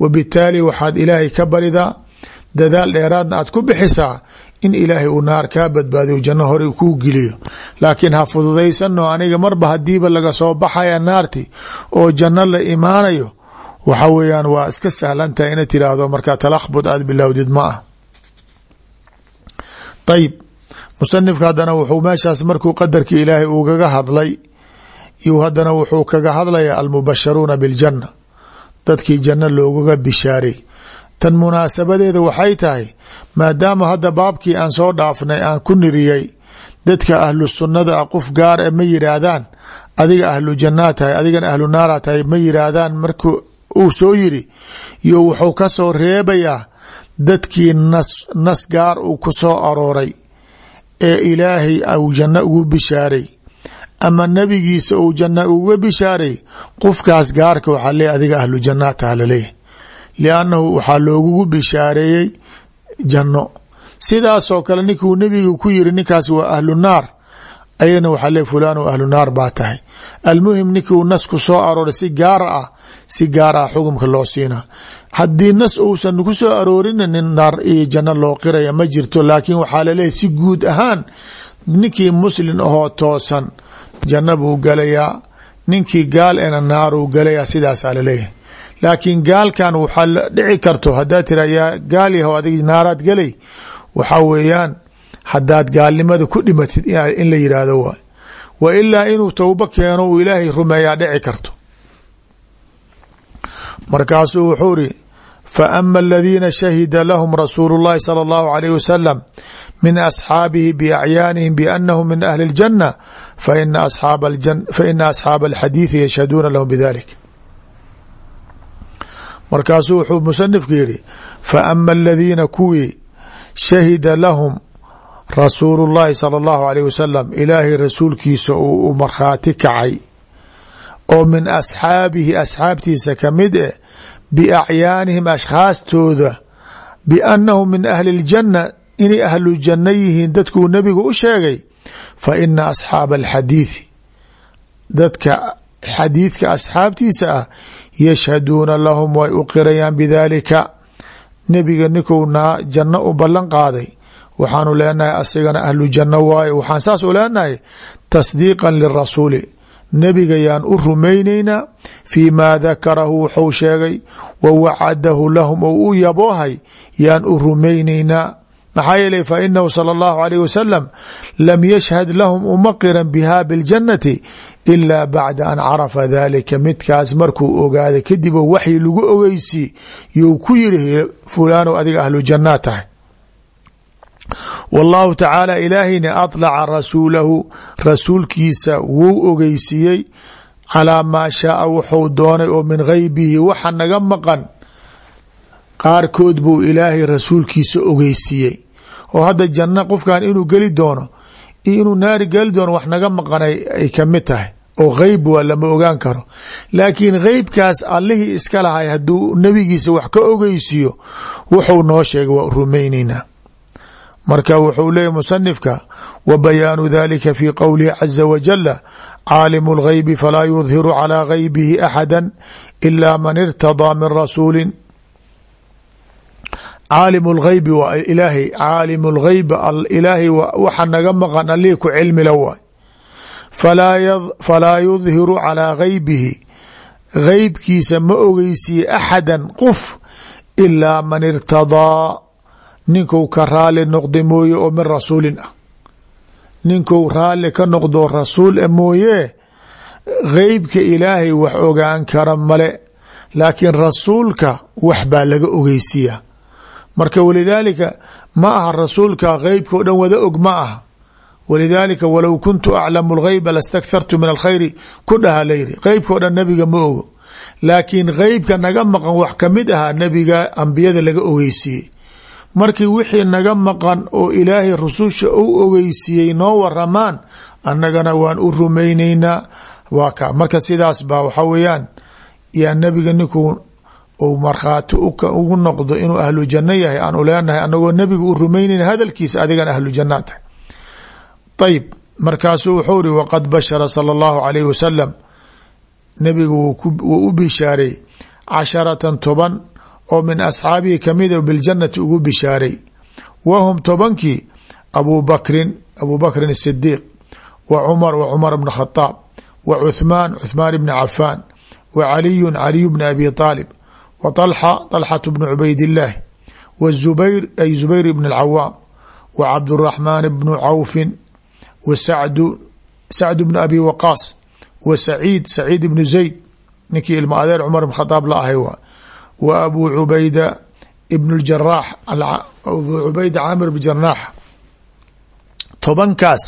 Wabitaali waxaad ilaahay ka baridaa dadaal dheeraadna aad ku bixisaa in ilaahay uu naar kaa badbaadiyo janno hore kuu geliyo laakiin ha fududaysano aniga marba hadiiba laga soo baxaya naarti oo janno la imaanayo waxa weeyaan waa iska sahlantahay ina tiraahdo markaa talakhbud aad bilowdid ma ah ayib musanifka haddana wuxuu meeshaas markuu qadarki ilaahay ugaga hadlay yu haddana wuxuu kaga hadlaya almubasharuuna biاljanna dadkii janno loogaga bishaaray. Tan munaasabadeeda waxay tahay maadaama hadda baabkii aan soo dhaafnay aan ku niriyey dadka ahlu sunnada ah qof gaar e ma yidhaahdaan adiga ahlu jannaa tahay adigana ahlu naara tahay ma yidhaahdaan marku uu soo yiri yo wuxuu ka soo reebayaa dadkii nas nas gaar uu ku soo arooray ee ilaahay au janno ugu bishaaray. Ama nebigiisa uu janno uga bishaaray qofkaas gaarka waxaa leeyahy adiga ahlu jannaa taha laleeyahy liannahu waxaa loogugu bishaareeyey janno. Sidaasoo kale ninkuu nebigu ku yiri ninkaas waa ahlu naar. Ayagna waxaa le fulaan ahlu naar baa tahay. Almuhim ninkii uu nas ku soo arooray si gaara ah si gaar ah xukumka loo siinaa haddii nas uusan ku soo aroorin nin naar iyo janno loo qiraya ma jirto laakiin waxaa laleeyahy si guud ahaan ninkii muslin ahoo toosan janno buu galayaa ninkii gaal ena naaruu galayaa sidaasaa la leeyahay laakiin gaalkan waxaa dhici karto haddaad tira gaal yaho adig naaraad galay. Waxaa weeyaan haddaad gaalnimada ku dhimatid in la yidhaahdo waay. Wa ilaa inuu towbo keeno uu ilaahay rumeeyaa dhici karto markaasuu wuxuu iri fa ama aladiina shahida lahum rasuulu اllahi salى اllahu alayh wasalam min asxaabihi biacyaanihim bianahum min ahli اljanna faina asxaaba alxadiidi yashhaduuna lahum bidalik markaasuu wuxuu musanifku yihi fa ama aladiina kuwii shahida lahum rasuulu اllahi salى اllahu alayh wasalam ilaahay rasuulkiisa uu u markhaati kacay oo min asxaabihi asxaabtiisa kamid eh biacyaanihim ashkhaastooda biannahum min ahli اljanna inay ahlu janno yihiin dadkuu nebigu u sheegay fa ina asxaaba alxadiidi dadka xadiidka asxaabtiisa ah yashhaduuna lahum way u qirayaan bidaalika nebiga ninkuu naa janno u ballan qaaday waxaanu leenahay asigana ahlu janno waaye waxaan saas u leenahay tasdiiqan lirasuuli nebiga yaan u rumayneynaa fii maa dakarahu wuxuu sheegay wa wacadahu lahum ou u yaboohay yaan u rumayneynaa maxaa yeelay fa inahu sala allahu alayh wasalam lam yashhad lahum uma qiran biha biاljannati ilaa bacda an carafa dalika midkaas markuu ogaaday kadib oo waxyi lagu ogeysi you ku yiri fulaanow adiga ahlu jannaa tahay wallahu tacaala ilaahayna adlaca rasuulahu rasuulkiisa wuu ogeysiiyey calaa maa shaaa wuxuu doonay oo min geybihi waxa naga maqan qaarkood buu ilaahay rasuulkiisa ogeysiiyey. Oo hadda janno qofkan inuu geli doono iyo inuu naari geli doono wax naga maqan ay ka mid tahay. Oo geyb waa lama ogaan karo. Laakiin geybkaas allihii iska lahay hadduu nebigiisa wax ka ogeysiiyo wuxuu noo sheegay waa rumayneynaa marka wuxuu leeyay musanifka wa bayaanu dalika fi qowlihi caza wajala caalimu اlghaybi falaa yudhiru calaa gaybihi axada ila man irtadaa min rasuulin. Caalimu lghaybi waa ilaahay caalimu lghayb ilaahay waxa naga maqan alihii ku cilmila waay. Falaa yudhiru calaa gaybihi gaybkiisa ma ogeysiye axada qof ilaa man irtadaa ninkuu ka raali noqda mooye oo min rasuulin ah. Ninkuu raali ka noqdo rasuul a mooye geybka ilaahay wax ogaan kara male laakiin rasuulka wax baa laga ogeysiyaa marka walidaalika ma aha rasuulka geybka o dhan wada og ma aha. Walidaalika walow kuntu aclamu lgeyba lastakhartu min alkhayri ku dhaha layiri geybka o dhan nabiga ma ogo. Laakiin geybka naga maqan wax ka mid ahaa nabiga ambiyada laga ogeysiiyey markii wixii naga maqan oo ilaahay rususha u ogeysiiyey noo waramaan annagana waan u rumayneynaa waa ka marka sidaas baa waxa weeyaan yaa nebiga ninkuu uu markhaati ugu noqdo inuu ahlu janno yahay aan u leenahay anagoo nebiga u rumaynayna hadalkiisa adigana ahlu jannaa tahay. Ayib markaasuu wuxuu ri waqad bashara sala allahu alayh wasalam nebigu wuu u bishaaray casharatan toban oo min asxaabihi kamida biljannati ugu bishaaray. Wa hum tobankii abu bakrin abu bakrin asidiiq wa cumar wa cumar bna khadaab wa cuthmaan cuthmaan bni cafaan wa caliyun caliyu bni abi aalib wa طalxa طalxatu bnu cubaydillaahi wa zubayr ay zubayr bn alcawaam wa cabduraxmaan bnu cawfin wa sacdu sacdu bnu abi waqaas wa saciid saciid bnu zayd ninkii ilma adeer cumar bn khadaab la ahay waa wa abu cubayda ibn اjaraax abu cubayda caamir bn jaraax tobankaas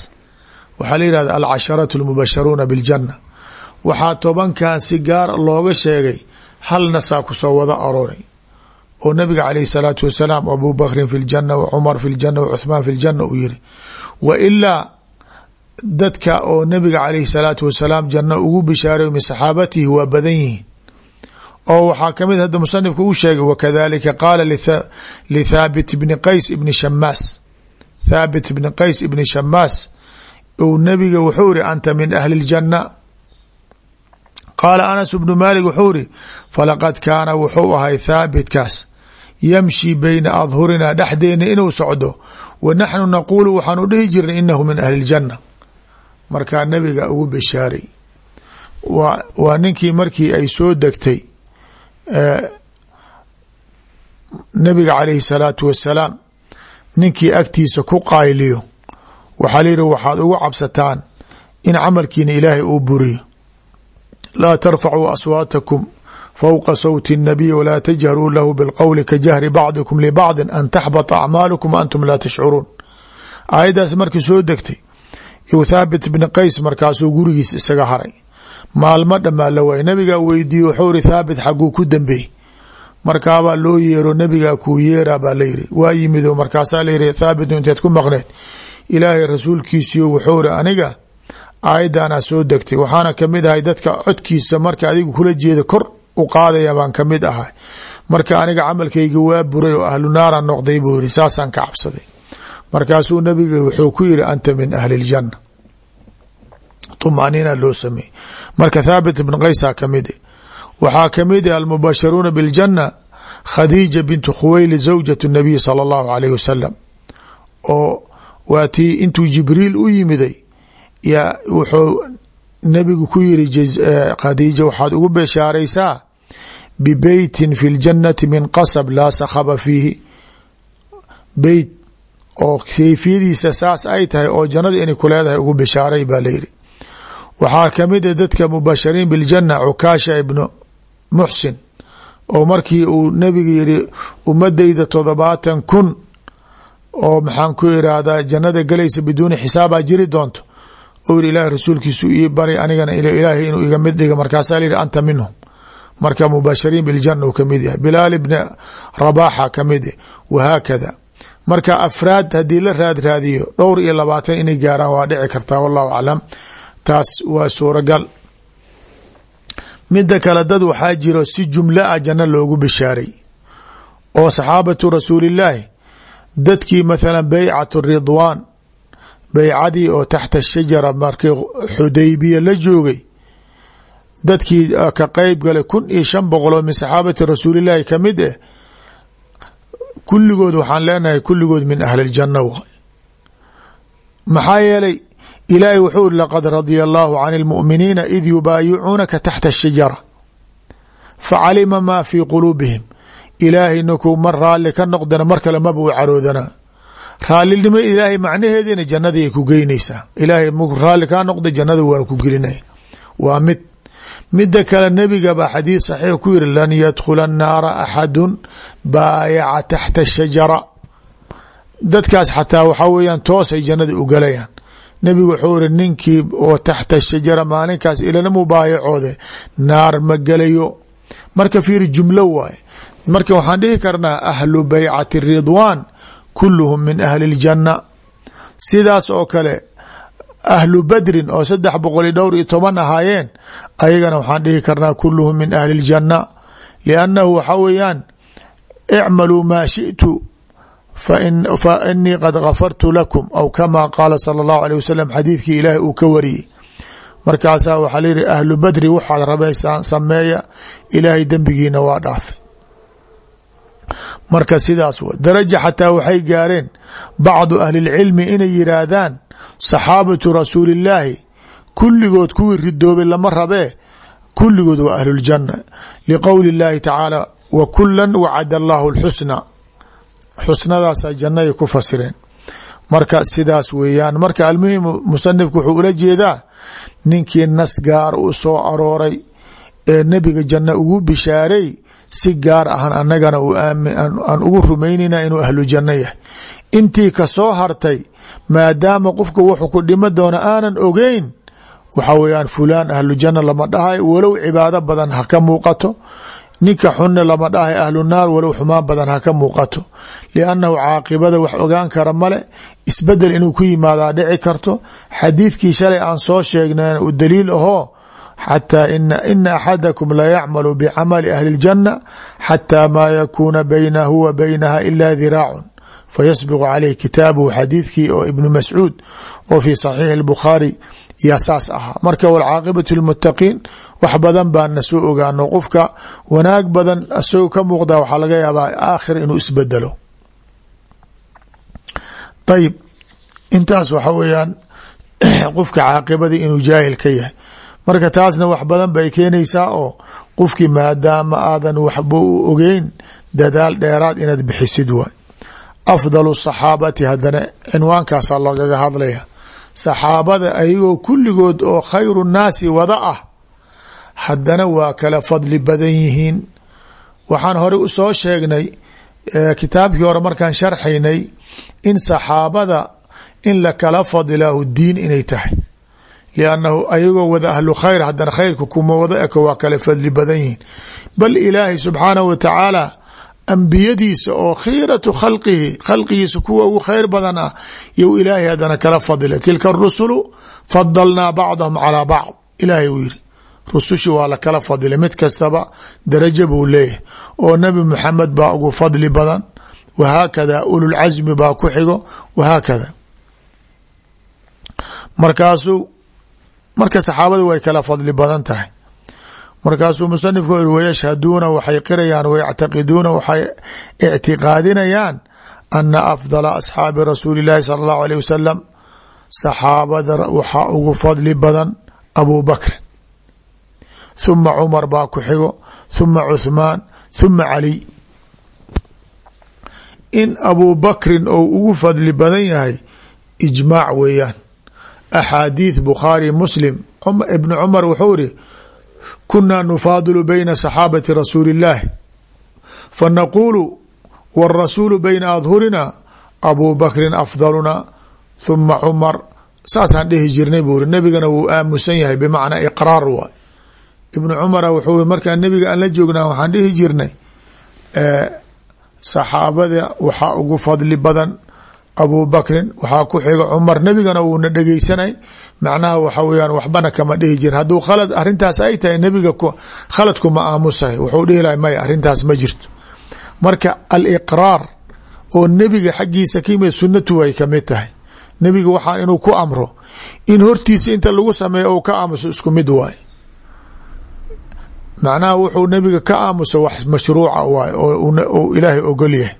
waxaa la yihahda alcasharatu اlmubasharuuna biاljanna waxaa tobankan si gaar looga sheegay hal nasaa kusoo wada arooray oo nabiga caleyh الsalaatu wasalaam abu bakrin fi اljana wa cumar fi اljana wa cuثmaan fi اljana uu yiri wa ilaa dadka oo nabiga caleyh الsalaatu wasalaam janno ugu bishaaray min saxaabatihi waa badan yihiin oo waxaa ka mid hadda musanifku uu sheegay wakadalika qaala lithaabit bni qays ibni shamaas thaabit bni qays ibni shamaas ou nabiga wuxuu iri anta min ahli اljanna qaala anas bnu maalik wuxuu iri falaqad kaana wuxuu ahay thaabitkaas yamshi bayna adhurinaa dhexdeena inuu socdo wa naxnu naquulu waxaanu dhihi jirnay inahu min ahli اljanna markaa nabiga ugu bishaaray. Wa waa ninkii markii ay soo degtay nabiga calayhi salaatu wasalaam ninkii agtiisa ku qayliyo waxaa layihi waxaad ugu cabsataan in camalkiina ilaahay uu buriyo. Laa tarfacuu aswaatakum fowqa sawti الnabiy walaa tajharuu lahu bilqowli ka jahri bacdikum libacdi an taxbata acmaalukum antum laa tashcuruun. Aayaddaas markii soo degtay yu thaabit bni qays markaasuu gurigiis isaga haray maalmo dhamaa la waay nabigaa weydiiye wuxuu iri thaabit xaguu ku dambeey markaabaa loo yeero nabigaa kuu yeeraa baa layiri waa yimido markaasaa layihi thaabitu inteed ku maqneed. Ilaahay rasuulkiisiyo wuxuu iri aniga aayaddanaa soo degtay. Waxaana ka mid ahay dadka codkiisa marka adigu kula jeeda kor u qaadaya baan ka mid ahay. Marka aniga camalkayga waa buray oo ahlu naara noqday buu yiri saasaan ka cabsaday. Markaasuu nabiga wuxuu ku yiri anta min ahli اljanna طmaaniina loo sameeyey marka thaabit bn qaysa kamid waxaa kamid ah almubasharuuna biاljanna khadiija bintu khuweyli zawjaة الnabiy salى اllahu alayh wasalam oo waa tii intuu jibriil u yimiday yaa wuxuu nabigu ku yiri khadiija waxaad ugu beshaaraysaa bibeytin fi اljannati min qasab laa sakhaba fiihi beyt oo kayfiyadiisa saas ay tahay oo jannada inay ku leedahay ugu bishaaray baa layiri waxaa ka mid a dadka mubashariin biاljanna cukaasha ibnu muxsin oo markii uu nabiga yihi ummadayda todobaatan kun oo maxaan ku irahdaa jannada galaysa biduuni xisaabaa jiri doonto. Ou yihi ilaahi rasuulkiisu ii bari anigana ilaahay inuu iga mid dhiga markaasaa yihi anta minhum. Marka mubashariin biاljanna uu ka mid yahay. Bilaal ibni rabaxa ka mid wahaakada. Marka afraad haddii la raad raadiyo dhowr iyo labaatan inay gaaraan waa dhici kartaa wallahu aclam taas waa suuragal. Mida kale dad waxaa jiro si jumla a janno loogu bishaaray. Oo saxaabatu rasuulillaahi dadkii mathalan beycat ridwaan beycadii oo taxta shajara markii xudaybiya la joogay dadkii ka qeyb galay kun iyo shan boqol oo min saxaabati rasuulillaahi ka mid eh kulligood waxaan leenahay kulligood min ahli اljanna waay maxaa yeelay ilaahay wuxuu iri laqad radia allahu can اlmu'miniina id yubaayicuunaka taxta الshajara facalima maa fii quluubihim ilaahay ninkuu mar raalli ka noqdana mar kale maba u caroodana raallinimo ilaahay macnaheedina jannadii ay ku geynaysaa ilaahay m raalli kaa noqda jannada waan ku gelinaya waa mid mida kale nebiga baa xadiid saxiix ku yiri lan yadkhula annaara axadu baayaca taxta ashajara dadkaas xataa waxaa weeyaan toosay jannada u galayaan nebigu wuxuu iri ninkii oo taxta shajara maalinkaas ilana mubaayacooda naar ma gelayo. Marka fiiri jumlo waaye. Marka waxaan dhihi karnaa ahlu baycati ridwaan kuluhum min ahli اljanna sidaas oo kale ahlu badrin oo saddex boqol iyo dhowr iyo toban ahaayeen ayagana waxaan dhihi karnaa kuluhum min ahli اljanna liannahu waxaa weeyaan icmaluu maa shitu fainii qad gafartu lakum aw kama qaala sala allahu aleyh wasalam xadiidkii ilaahay uu ka wariyey. markaasaa waxaa layihi ahlu badri waxaad rabaysaan sameeya ilaahay dembigiina waa dhaafe marka sidaas w daraja xataa waxay gaareen bacdu ahlilcilmi inay yiraahdaan saxaabatu rasuulillaahi kulligood kuwii ridoobay lama rabee kulligood waa ahluljana liqowli اllaahi tacaala wa kula wacada allaahu اlxusna xusnadaasa jannaday ku fasireen. Marka sidaas weeyaan marka almuhim musanifku wuxuu ula jeedaa ninkii nas gaar u soo arooray ee nebiga janno ugu bishaaray si gaar ahan annagana aan ugu rumaynayna inuu ahlu janno yahay. Intii ka soo hartay maadaama qofka wuxuu ku dhimo doona aanan ogeyn waxa weeyaan fulaan ahlu janna lama dhahay walow cibaado badan ha ka muuqato ninka xunna lama dhahay ahlu naar walow xumaan badan ha ka muuqato. Liannahu caaqibada wax ogaan kara male isbeddel inuu ku yimaadaa dhici karto. Xadiidkii shalay aan soo sheegnay u daliil ahoo xataa ina axadakum la yacmalu bicamali ahli اljanna xataa maa yakuuna baynahu wa baynaha ila diraacun. Fayasbiqu caleyh kitaabuhu xadiidkii oo ibnu mascuud oo fi saxiixi اlbukhaari yaa saas ahaa marka wاlcaaqibatu lilmuttaqiin wax badan baana soo ogaano qofka wanaag badan isagoo ka muuqda waxaa laga yaabaa aakhir inuu isbedelo ayib intaas waxa weeyaan qofka caaqibadii inuu jaahil ka yahay. Marka taasna wax badan bay keenaysaa oo qofkii maadaama aadan waxba u ogeyn dadaal dheeraad inaad bixisid waay. Afdalu saxaabati haddana cinwaankaasaa lagaga hadlaya saxaabada ayagoo kulligood oo khayru nnaasi wada ah haddana waa kala fadli badan yihiin. Waxaan hore u soo sheegnay kitaabkii hore markaan sharxaynay in saxaabada in la kala fadilahu diin inay tahay. Liannahu ayagoo wada ahlu khayr haddana khayrka kuma wada eko waa kala fadli badan yihiin. Bal ilaahay subxaanahu wa tacaala ambiyadiisa oo khiiratu khalqihi khalqigiisa kuwa ugu khayr badan ah you ilaahay haddana kala fadila tilka arusulu fadalnaa bacdahum calaa bacd. Ilaahay uu yiri rusushi waa la kala fadilay mid kastaba darajo buu leeyahay oo nabi muxamed baa ugu fadli badan. Wahaakada ululcasmi baa ku xigo wahaakada markaasuu marka saxaabadu way kala fadli badan tahay markaasuu musanifku iri wayashhaduuna waxay qirayaan wayactaqiduuna waxay ictiqaadinayaan ana afdala asxaabi rasuuli اllahi sala allahu alيh wasalam saxaabada waxaa ugu fadli badan abu bakrin huma cumar baa ku xigo huma cuthmaan huma caliy in abu bakrin ou ugu fadli badan yahay ijmaac weeyaan. Axaadiith bukhaari muslim ibnu cumar wuxuu iri kunaa nufaadilu bayna saxaabati rasuuli اllahi fanaquulu wاrasuulu bayna adhurina abu bakrin afdaluna huma cumar saasaan dhihi jirnay buu iri nebigana wuu aamusan yahay bimacnaa iqraar waay. Ibnu cumara wuxuu markaa nebiga aan la joognaa waxaan dhihi jirnay saxaabada waxaa ugu fadli badan abu bakrin waxaa ku xiga cumar nebigana wuuna dhegeysanay macnaha waxa weyaan waxbana kama dhihi jirin. Hadduu khalad arintaas ay tahay nebiga khaladkuma aamusahay. Wuxuu dhihi lahay maya arrintaas ma jirto. Marka aliqraar oo nebiga xaggiisa ka yimid sunnatu ay ka mid tahay. Nebiga waxaa inuu ku amro in hortiisa inta lagu sameeyo ou ka aamuso isku mid waay macnaha wuxuu nebiga ka aamusa wax mashruuca waay oo ilaahay ogol yahay.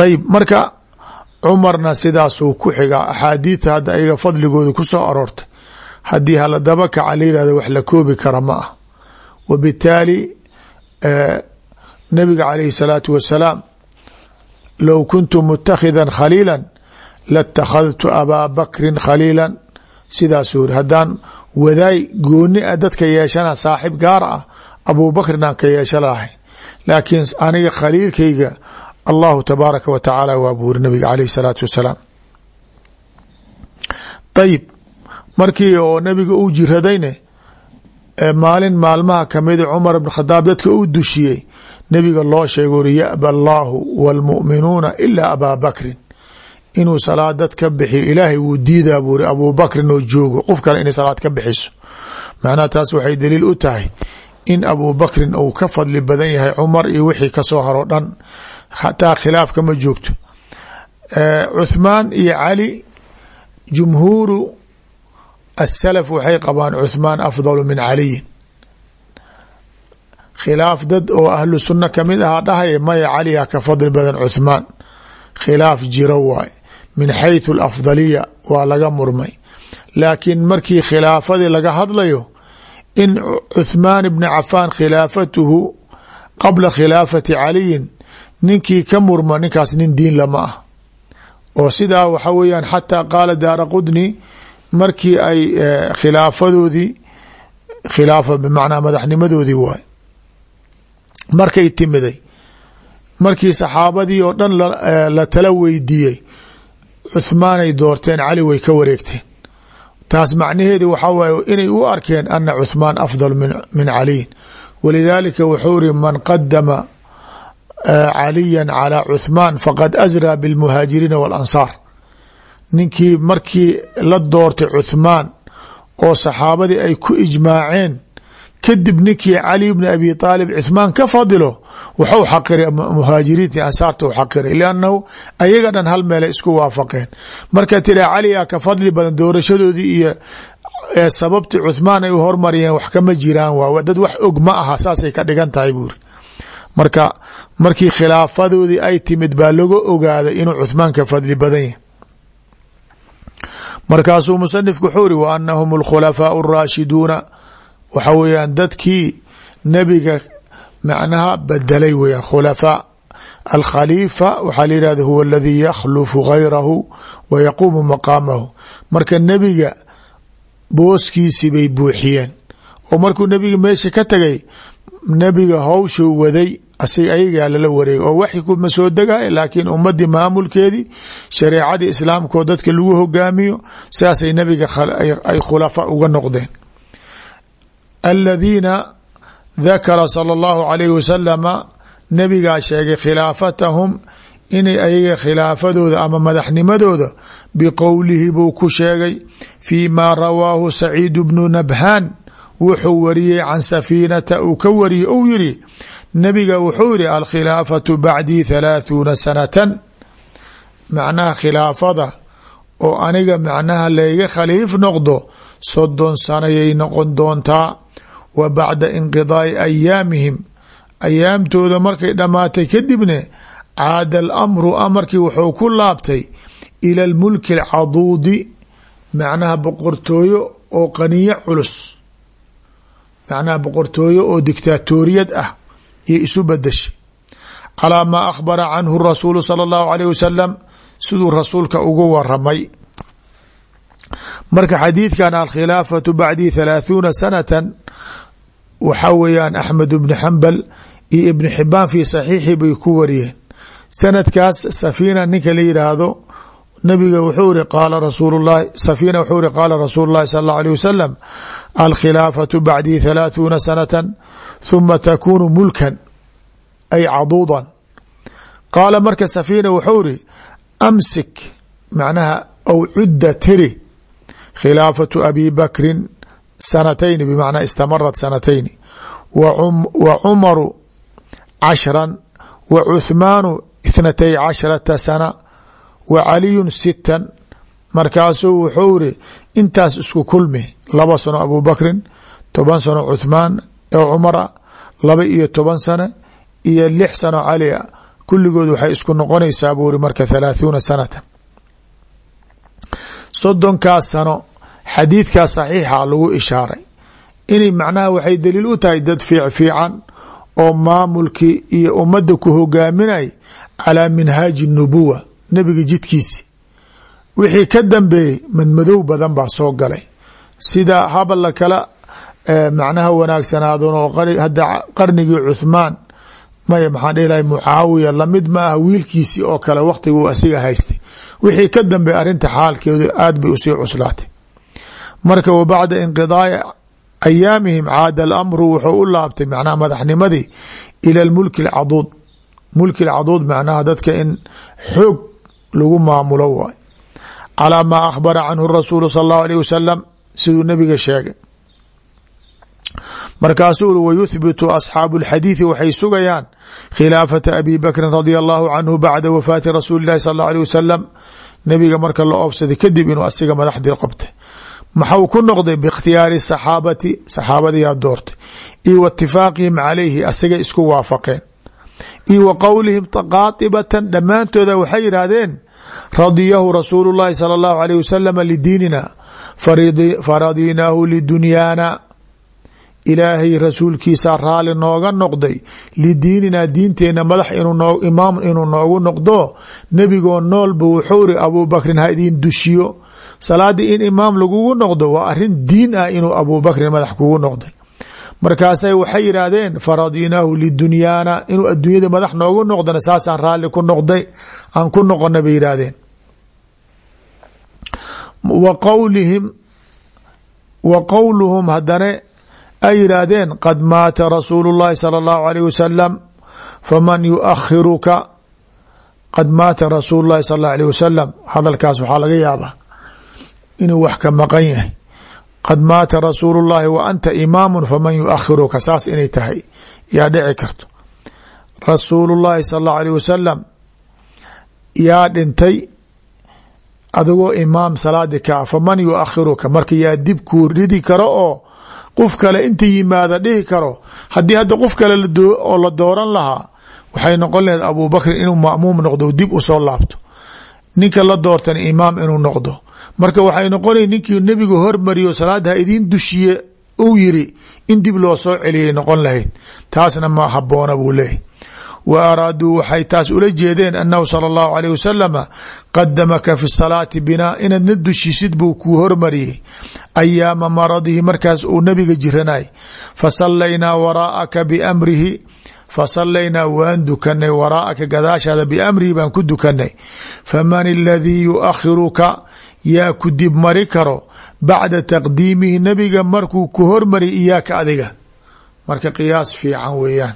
Ayib marka cumarna sidaasuu ku xigaa axaadiidta hadda ayaga fadligooda ku soo aroortay. Haddii hala daba kaca la wax la koobi kara ma ah. Wa bitaali nabiga calayhi salaatu wasalaam low kuntu mutakhidan khaliila latakhadtu abaa bakrin khaliila sidaasuu iri haddaan wadaay gooni a dadka yeeshana saaxib gaar ah abuu ka yeesha lahay. Laakiin aniga khaliilkayga allahu tabaaraka wa tacaala waa buu iri nabiga caleyh salaatu wasalaam. Ayib markii oo nabiga uu jiradayne maalin maalmaha kamida cumar bn khadaab dadka uu dushiyey nabiga loo sheega uri yaba allaahu wاlmu'minuuna ilaa abaa bakrin. Inuu salaad dad ka bixiyo ilaahay wuu diidaa buu iri abuu bakrin oo joogo qof kale inay salaad ka bixiso. Macnaha taas waxay daliil u tahay in abuu bakrin uu ka fadli badan yahay cumar iyo wixii ka soo haro dhan xataa khilaaf kama joogto. Cuthmaan iyo cali jumhuuru asalaf waxay qabaan cuthmaan afdalu min caliyin. Khilaaf dad oo ahlu sunna ka mid ahaa dhahaya maya caliga ka fadli badan cuthmaan. Khilaaf jiro waay. Min xayثu alafdaliya waa laga murmay. Laakiin markii khilaafadii laga hadlayo in cuthmaan ibni cafaan khilaafatuhu qabla khilaafati caliyin ninkii ka murma ninkaas nin diin lama ah. Oo sidaa waxa weeyaan xataa qaala daara qudni markii ay khilaafadoodii khilaafa bimacnaa madaxnimadoodii waay. Markay timiday. Markii saxaabadii oo dhan la tala weydiiyey cuthmaanay doorteen cali way ka wareegteen. Taas macnaheedi waxaa waaye inay u arkeen ana cuthmaan afdal min caliyin walidaalika wuxuu iri man qadama caliya calى cuhmaan faqad asraa bilmuhaajiriina walansaar ninkii markii la doortay cuhmaan oo saxaabadii ay ku ijmaaceen kadib ninkii cali bni abi aalib cuhmaan ka fadilo waxu xaqiray muhaajiriinti ansaarta u xaqiray liannahu ayaga dhan hal meelay isku waafaqeen. Marka tira cali a ka fadli badan doorashadoodii iyo ee sababtii cuhmaan ay u marka markii khilaafadoodii ay timid baa laga ogaaday inuu cuhmaan ka fadli badan yahay. Markaasuu musanifku wuxuu iri wa anahum alkhulafaau araashiduuna waxa weeyaan dadkii nebiga macnaha bedelay weeyaan khulafaa. Alkhaliifa waxaa la yihahda huwa aladii yakhlufu gayrahu wa yaquumu maqaamahu. Marka nebiga booskiisi bay buuxiyeen. Oo markuu nebiga meesha ka tagay nebiga hawshuu waday asiga ayagaa lala wareegay. Oo waxi kuma soo degay laakiin ummadii maamulkeedii shareecadii islaamkoo dadka lagu hogaamiyo sidaasay nabiga ay khulafa uga noqdeen. Aladiina dakara sala allahu alayhi wasalama nabigaa sheegay khilaafatahum inay ayaga khilaafadooda ama madaxnimadooda biqowlihi buu ku sheegay fii ma rawaahu saciid bnu nabhaan wuxuu wariyey can safiinata uu ka wariyey ou yiri nabiga wuxuu yihi alkhilaafatu bacdii halaaثuuna sanatan. Macnaha khilaafada oo aniga macnaha layga khaliif noqdo soddon sanayay noqon doontaa wa bacda inqidaai ayaamihim ayaamtooda markay dhammaatay kadibne caada alamru amarkii wuxuu ku laabtay ila lmulki alcaduudi macnaha boqortooyo oo qaniyo culus macnaha boqortooyo oo dictaatoriyad ah iyo isu badashay calaa maa akhbara canhu rasuulu sala allahu alayh wasalam siduu ugu waramay marka xadiidkan alkhilaafatu bacdii halaaثuuna sanatan waxaa weeyaan axmed bni xambal iyo ibni xibaan fi saxiixi bay ku wariyeen. Sanadkaas safiina ninka la yidhaahdo nabiga wuxuu iri qaala rasuul lahi safiina wuxuu iri qaala rasuulu llahi sal allahu alkhilaafatu bacdii halaaثuuna sanatan huma takunu mulkan ay caduudan qaala marka safiina wuxuu iri amsik macnaha aw cudda tiri khilaafatu abi bakrin sanatayni bmacnaa istamarat sanatayni wa cumaru cashran wa cuhmaanu ithnatay casharata sana wa caliyun sitan markaasuu wuxuu iri intaas isku kulmi laba sano abu bakrin toban sano cuhmaan oo cumara laba iyo toban sano iyo lix sano cali kulligood waxay isku noqonaysaa buu iri marka halaaثuuna sanatan soddonkaas sano xadiidkaas saxiixa lagu ishaaray. Inay macnaha waxay daliil u tahay dad fiic fiican oo maamulkii iyo ummadda ku hogaaminay calaa minhaaji nubuwa nebiga jidkiisi wixii ka dambeeyey madmadow badan baa soo galay. Sida haballa kala macnaha wanaagsanaadon oo hadda qarnigii cuthmaan maya maxaan dhihi mucaawiya la mid ma ah wiilkiisii oo kale wakhtiga asiga haystay. Wixii ka dambeey arrinta xaalkeedu aad bay u sii cuslaatay. Marka wa bacda inqidaai ayaamihim caada alamru wuxuu u laabtay macnaha madaxnimadii ila lmulki alcaduud. Mulki alcaduud macnaha dadka in xoog lagu maamulo waay calaa maa akhbara canhu rasuulu sala allahu alayh wasalam siduu nabiga sheegay markaasuu uri wayuhbitu asxaabu اlxadiiثi waxay sugayaan khilaafata abi bakrin radia allahu canhu bacda wafaati rasuuli اllahi sal اllah alيه wasalam nabiga marka la oobsaday kadib inuu asiga madaxdii qabtay maxau ku noqday biikhtiyaari saxaabati saxaabadiyaa doortay iyo wa itifaaqihim calayhi asagay isku waafaqeen iyo wa qowlihim qaatibatan dhammaantooda waxay yidhaahdeen radiyahu rasuulu اllahi salى اllahu alيh wasalam lidiinina faradinaahu lidunyaana ilaahay rasuulkiisaa raali nooga noqday lidiininaa diinteenna madax imaam inuu noogu noqdo nebigoo noolba wuxuu iri abubakrin ha idin dushiyo salaadii in imaam lagugu noqdo waa arin diin ah inuu abubakrin madax kugu noqday markaasay waxay yidhaahdeen faradinaahu lidunyaana inuu adduunyada madax noogu noqdana saasaan raali ku noqday aan ku noqona bay yidhaahdeen wa qawlihim wa qowluhum haddane ay yidhaahdeen qad maata rasuulu llahi sala allahu alayh wasalam faman yuakhiruka qad maata rasuulu llahi sala allahu alayh wasalam hadalkaas waxaa laga yaabaa inuu wax ka maqan yahay qad maata rasuulu llahi wa anta imaamu faman yuakhiruka saas inay tahay. Yaa dhici karto. Rasuulu llahi sal allahu alيh wasalam yaa dhintay adigoo imaam salaadi ka faman yuakhiruka marka yaa dib kuu ridi karo oo qof kale inta yimaada dhihi karo haddii hadda qof kale oo la dooran lahaa waxay noqon laheed abubakrin inuu ma'muum noqdo dib u soo laabto. Ninka la doortan imaam inuu noqdo marka waxay noqonay ninkii nebigu hormariyo salaada ha idiin dushiye uu yiri in dib loo soo celiyay noqon lahayd taasna ma haboona buu leeyahy wa araaduu waxay taas ula jeedeen annahu sala allahu alayh wasalama qadamaka fi salaati binaa inaad na dushisid buu kuu hormariyey ayaama maradihi markaas uu nabiga jiranay. Fasallaynaa waraa'aka biamrihi fasallaynaa waan dukanay waraa'aka gadaashaada biamrihi baan ku dukanay. Faman aladii yuakhiruka yaa ku dib mari karo bacda taqdiimihi nabiga markuu ku hormari iyaaka adiga. Marka qiyaas fiican weeyaan.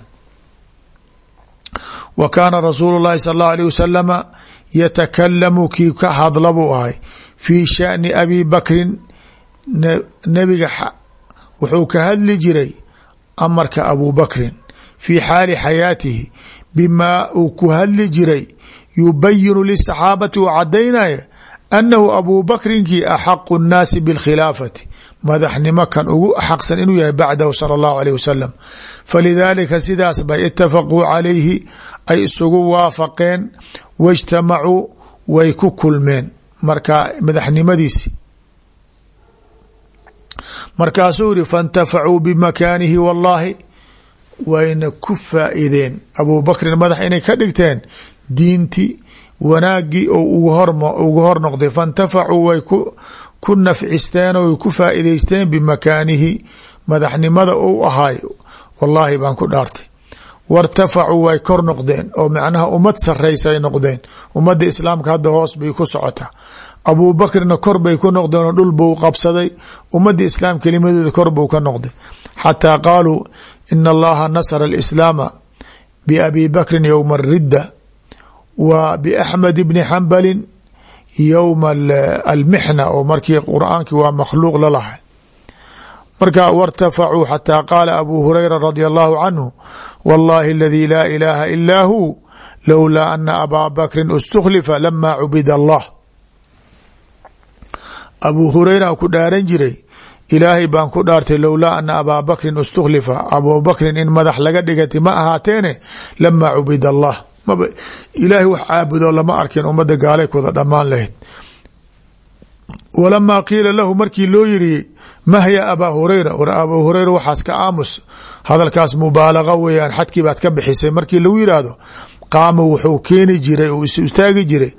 Wa kaana rasuulu llahi sal allahu alيh wasalama yatakalamu kii ka hadla buu ahay fii shani abi bakrin. Nebiga wuxuu ka hadli jiray amarka abu bakrin fii xaali xayaatihi bimaa uu ku hadli jiray yubayinu lisaxaabati uu cadaynaya annahu abu bakrinkii axaqu nnaasi biاlkhilaafati madaxnimo kan ugu axaqsan inuu yahay bacdahu sala allahu alayh wasalam falidaalika sidaas bay itafaquu calayhi ay isugu waafaqeen waijtamacuu way ku kulmeen marka madaxnimadiisi markaasuu yihi faاntafacuu bimakaanihi wallahi wayna ku faa'iideen abu bakrin madax inay ka dhigteen diinti wanaagii ugu hor noqday. Faاntafacuu way ku nafcisteen way ku faa'iideysteen bimakaanihi. Madaxnimada uu ahaay wallaahi baan ku dhaartay. Wartafacuu way kor noqdeen oo macnaha ummad saraysa ay noqdeen. Ummadda islaamka hadda hoos bay ku socotaa. Abuu bakrina kor bay ku noqdeen oo dhul buu qabsaday. Ummadda islaam kelimadooda kor buu ka noqday. Xataa qaaluu ina allaha nasara alislaama biabi bakrin yowma aridda wa biaxmed bni xambalin yowma almixna oo markii qur'aankii waa makhluuq lalahay marka wartafacuu xataa qaala abu hurayra radia allahu canhu wallahi aladii laa ilaaha ilaa hu lowlaa ana abaa bakrin istukhlifa lama cubida allah. Abuu hurayra ku dhaaran jiray ilaahay baan ku dhaartay lowlaa ana abaa bakrin istukhlifa. Abuu bakrin in madax laga dhigati ma ahaateene lama cubida allah maba ilaahay wax caabudo lama arkin ummadda gaalay kuwada dhammaan lahayd. Walamaa qiila lahu markii loo yiri mahya abaa hurayra? War abaa hurayra waxaas ka aamus. Hadalkaas mubaalaqa weeyaan xadkii baad ka bixisay. Markii lagu yidhaahdo qaama wuxuu keeni jiray uu is istaagi jiray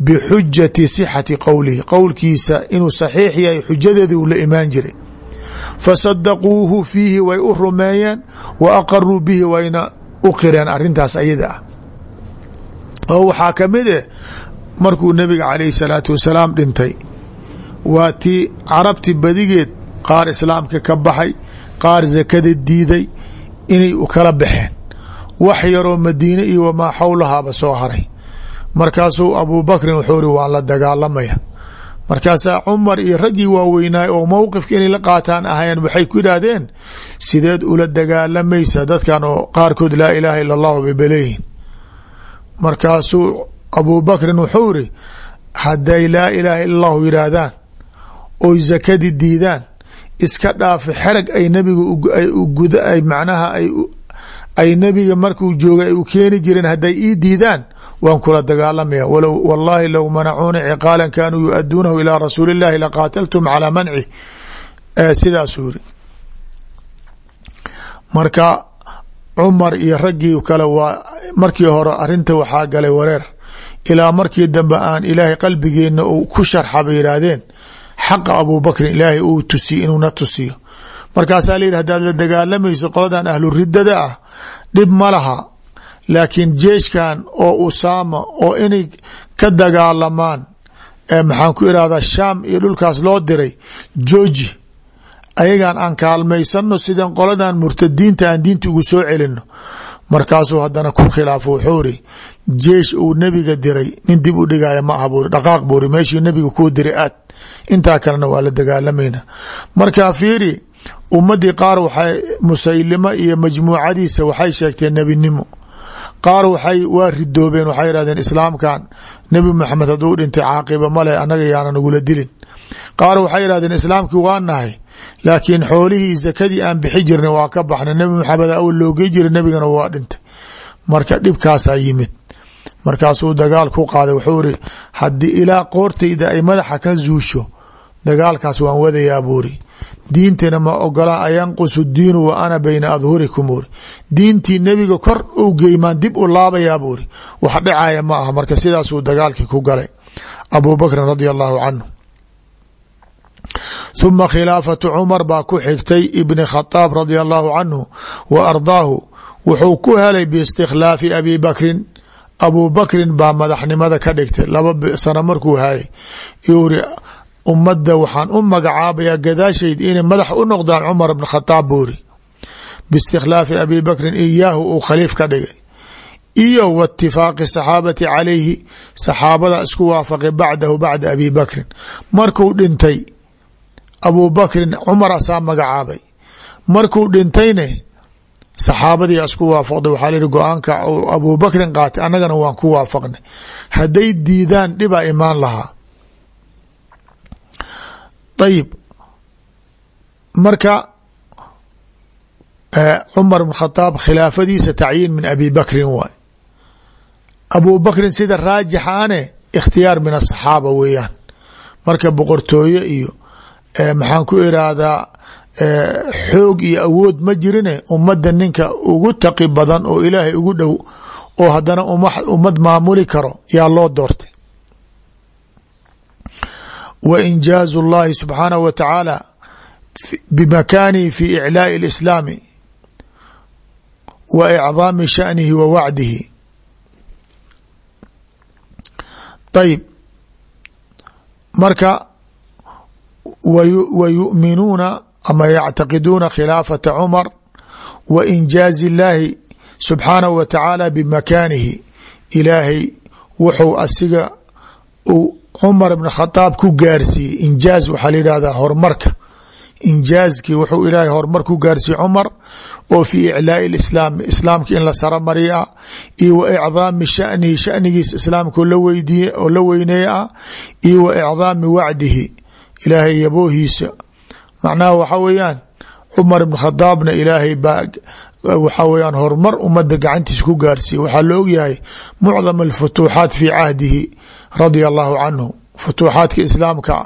bixujati sixati qowlihi qowlkiisa inuu saxiix yahay xujadeedii uu la imaan jiray. Fasadaquuhu fiihi way u rumeeyeen wa aqaruu bihi wayna u qireen arintaas ayada ah oo waxaa ka mid eh markuu nabiga calayhi salaatu wasalaam dhintay. Waa tii carabti badigeed qaar islaamka ka baxay qaar sakada diiday inay kala baxeen. Wax yaroo madiine iyo wamaa xawlahaaba soo haray. Markaasuu abuu bakrin wuxuu ri waan la dagaalamaya. Markaasaa cumar iyo raggii waaweynaay oo mowqifka inay la qaataan ahayen waxay ku yidhaahdeen sideed ula dagaalamaysa dadkan oo qaarkood laa ilaaha ila allahu babaleeyihin markaasuu abuu bakrin wuxuu iri hadday laa ilaaha ila allahu yidhaahdaan oy zakadi diidaan iska dhaafa xerag ay nabiga macnaha ay nabiga markuu joogay ay u keeni jireen hadday ii diidaan waan kula dagaalamaya. Walow wallahi low manacuuna ciqaala kaanuu yu-aduunahu ilaa rasuuli اllahi laqaataltum calaa manci. Sidaasuu yiri marka cumar iyo raggii kale waa markii hore arinta waxaa galay wareer. Ilaa markii dambe aan ilaahay qalbigeena uu ku sharxa bay yihaahdeen xaqa abuu bakrin ilaahay uu tusiye inuuna tusiyo. Markaasaa la yidhi hadaad la dagaalamayso qoladan ahlu ridada ah dhib ma laha. Laakiin jeeshkan oo usaama oo inay ka dagaalamaan maxaan ku irahdaa shaam iyo dhulkaas loo diray jooji ayagan aan kaalmaysano sidan qoladan murtadiinta aan diinta ugu soo celino markaasuu haddana ku khilaafo wuxuu jeesh uu nebiga diray nin dib u dhigaya ma aha dhaqaaq buuri meeshii nebiga kuu diray aad. Intaa kalena waa la dagaalamayna markaa fiiri ummadii qaar waxay musaylimo iyo majmuucadiisa waxay sheegteen nebinimo. Qaar waxay waa ridoobeen waxay yihahdeen islaamkan nebi maxamed hadduu dhintay caaqiba male annaga yaana nagula dilin. Qaar waxay yihahdeen islaamkii waa nahay laakiin xoolihii zakadii aan bixi jirna waa ka baxnay. Nebi maxamed awal loogey jiray nebigana waa dhintay. Marka dhibkaasaa yimid. Markaasuu dagaal ku qaaday wuxuu iri haddii ilaa qoortayda ay madaxa ka zuusho dagaalkaas waan wadayaa buuri diintana ma ogola ayanqusu diinu wa ana bayna adhurikum buuri diintii nebiga kor u geymaan dib u laabayaa buuri wax dhacaya ma aha. Marka sidaasuu dagaalkii ku galay. Abu bakrin radia allahu canhu huma khilaafatu cumar baa ku xigtay ibni khadaab radia allahu canhu wa ardaahu wuxuu ku helay biistikhlaafi abi bakrin abu bakrin baa madaxnimada ka dhigtay laba sano markuu hayay yuri ummadda waxaan u magacaabayaa gadaashayd inay madax u noqdaan cumar bn khadaab buuri biistikhlaafi abi bakrin iyaahu uu khaliif ka dhigay iyo w itifaaqi saxaabati calayhi saxaabada isku waafaqay bacdahu bacda abi bakrin markuu dhintay abu bakrin cumar asaa magacaabay. Markuu dhintayne saxaabadii isku waafaqday. Waxaa lihi go'aanka abu bakrin qaatay annagana waan ku waafaqnay. Hadday diidaan dhibaa imaan lahaa. Ayib marka cumar bn khadaab khilaafadiisa tacyiin min abi bakrin waay. Abu bakrin sida raajixaane ikhtiyaar min asaxaaba weeyaan. Marka boqortooye iyo Eh, maxaan ku iraahdaa eh, xoog iyo awood ma jirine ummadda ninka ugu taqi badan oo ilaahay ugu dhow oo haddana ummad maamuli karo yaa loo doortay. Wa injaazu llahi subxaanahu wa tacaala bimakanihi fi iclaaءi اlislaami wa icdaami shanihi wa wacdihi wa yuminuuna ama yactaqiduuna khilaafata cumar wa injaazi illaahi subxaanahu wa tacaala bimakaanihi ilaahay wuxuu asiga uu cumar bn khadaab ku gaarsiiyey. Injaaz waxaa la yidhahdaa horumarka. Injaazkii wuxuu ilaahay horumar ku gaarsiiyey cumar oo fi iclaai islaam islaamka in la saramariya iyo wa icdaami shanihi shanigiisa islaamka oo la weyneeya ah iyo wa icdaami wacdihi ilaahay yaboohiisa macnaha waxaa weeyaan cumar ibn khadaabna ilaahay baa waxaa weyaan horumar ummadda gacantiisa ku gaarsiiye waxaa la ogyahay mucdam alfutuuxaat fi cahdihi radia allahu canhu. Futuuxaadka islaamka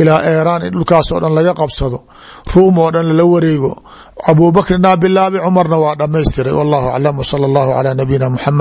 ilaa eeraan in dhulkaas oo dhan laga qabsado ruum oo dhan lala wareego. Abubakrinaa bilaabay cumarna waa dhamaystiray wallahu aclam wsala allahu calaa nabiyina muxamed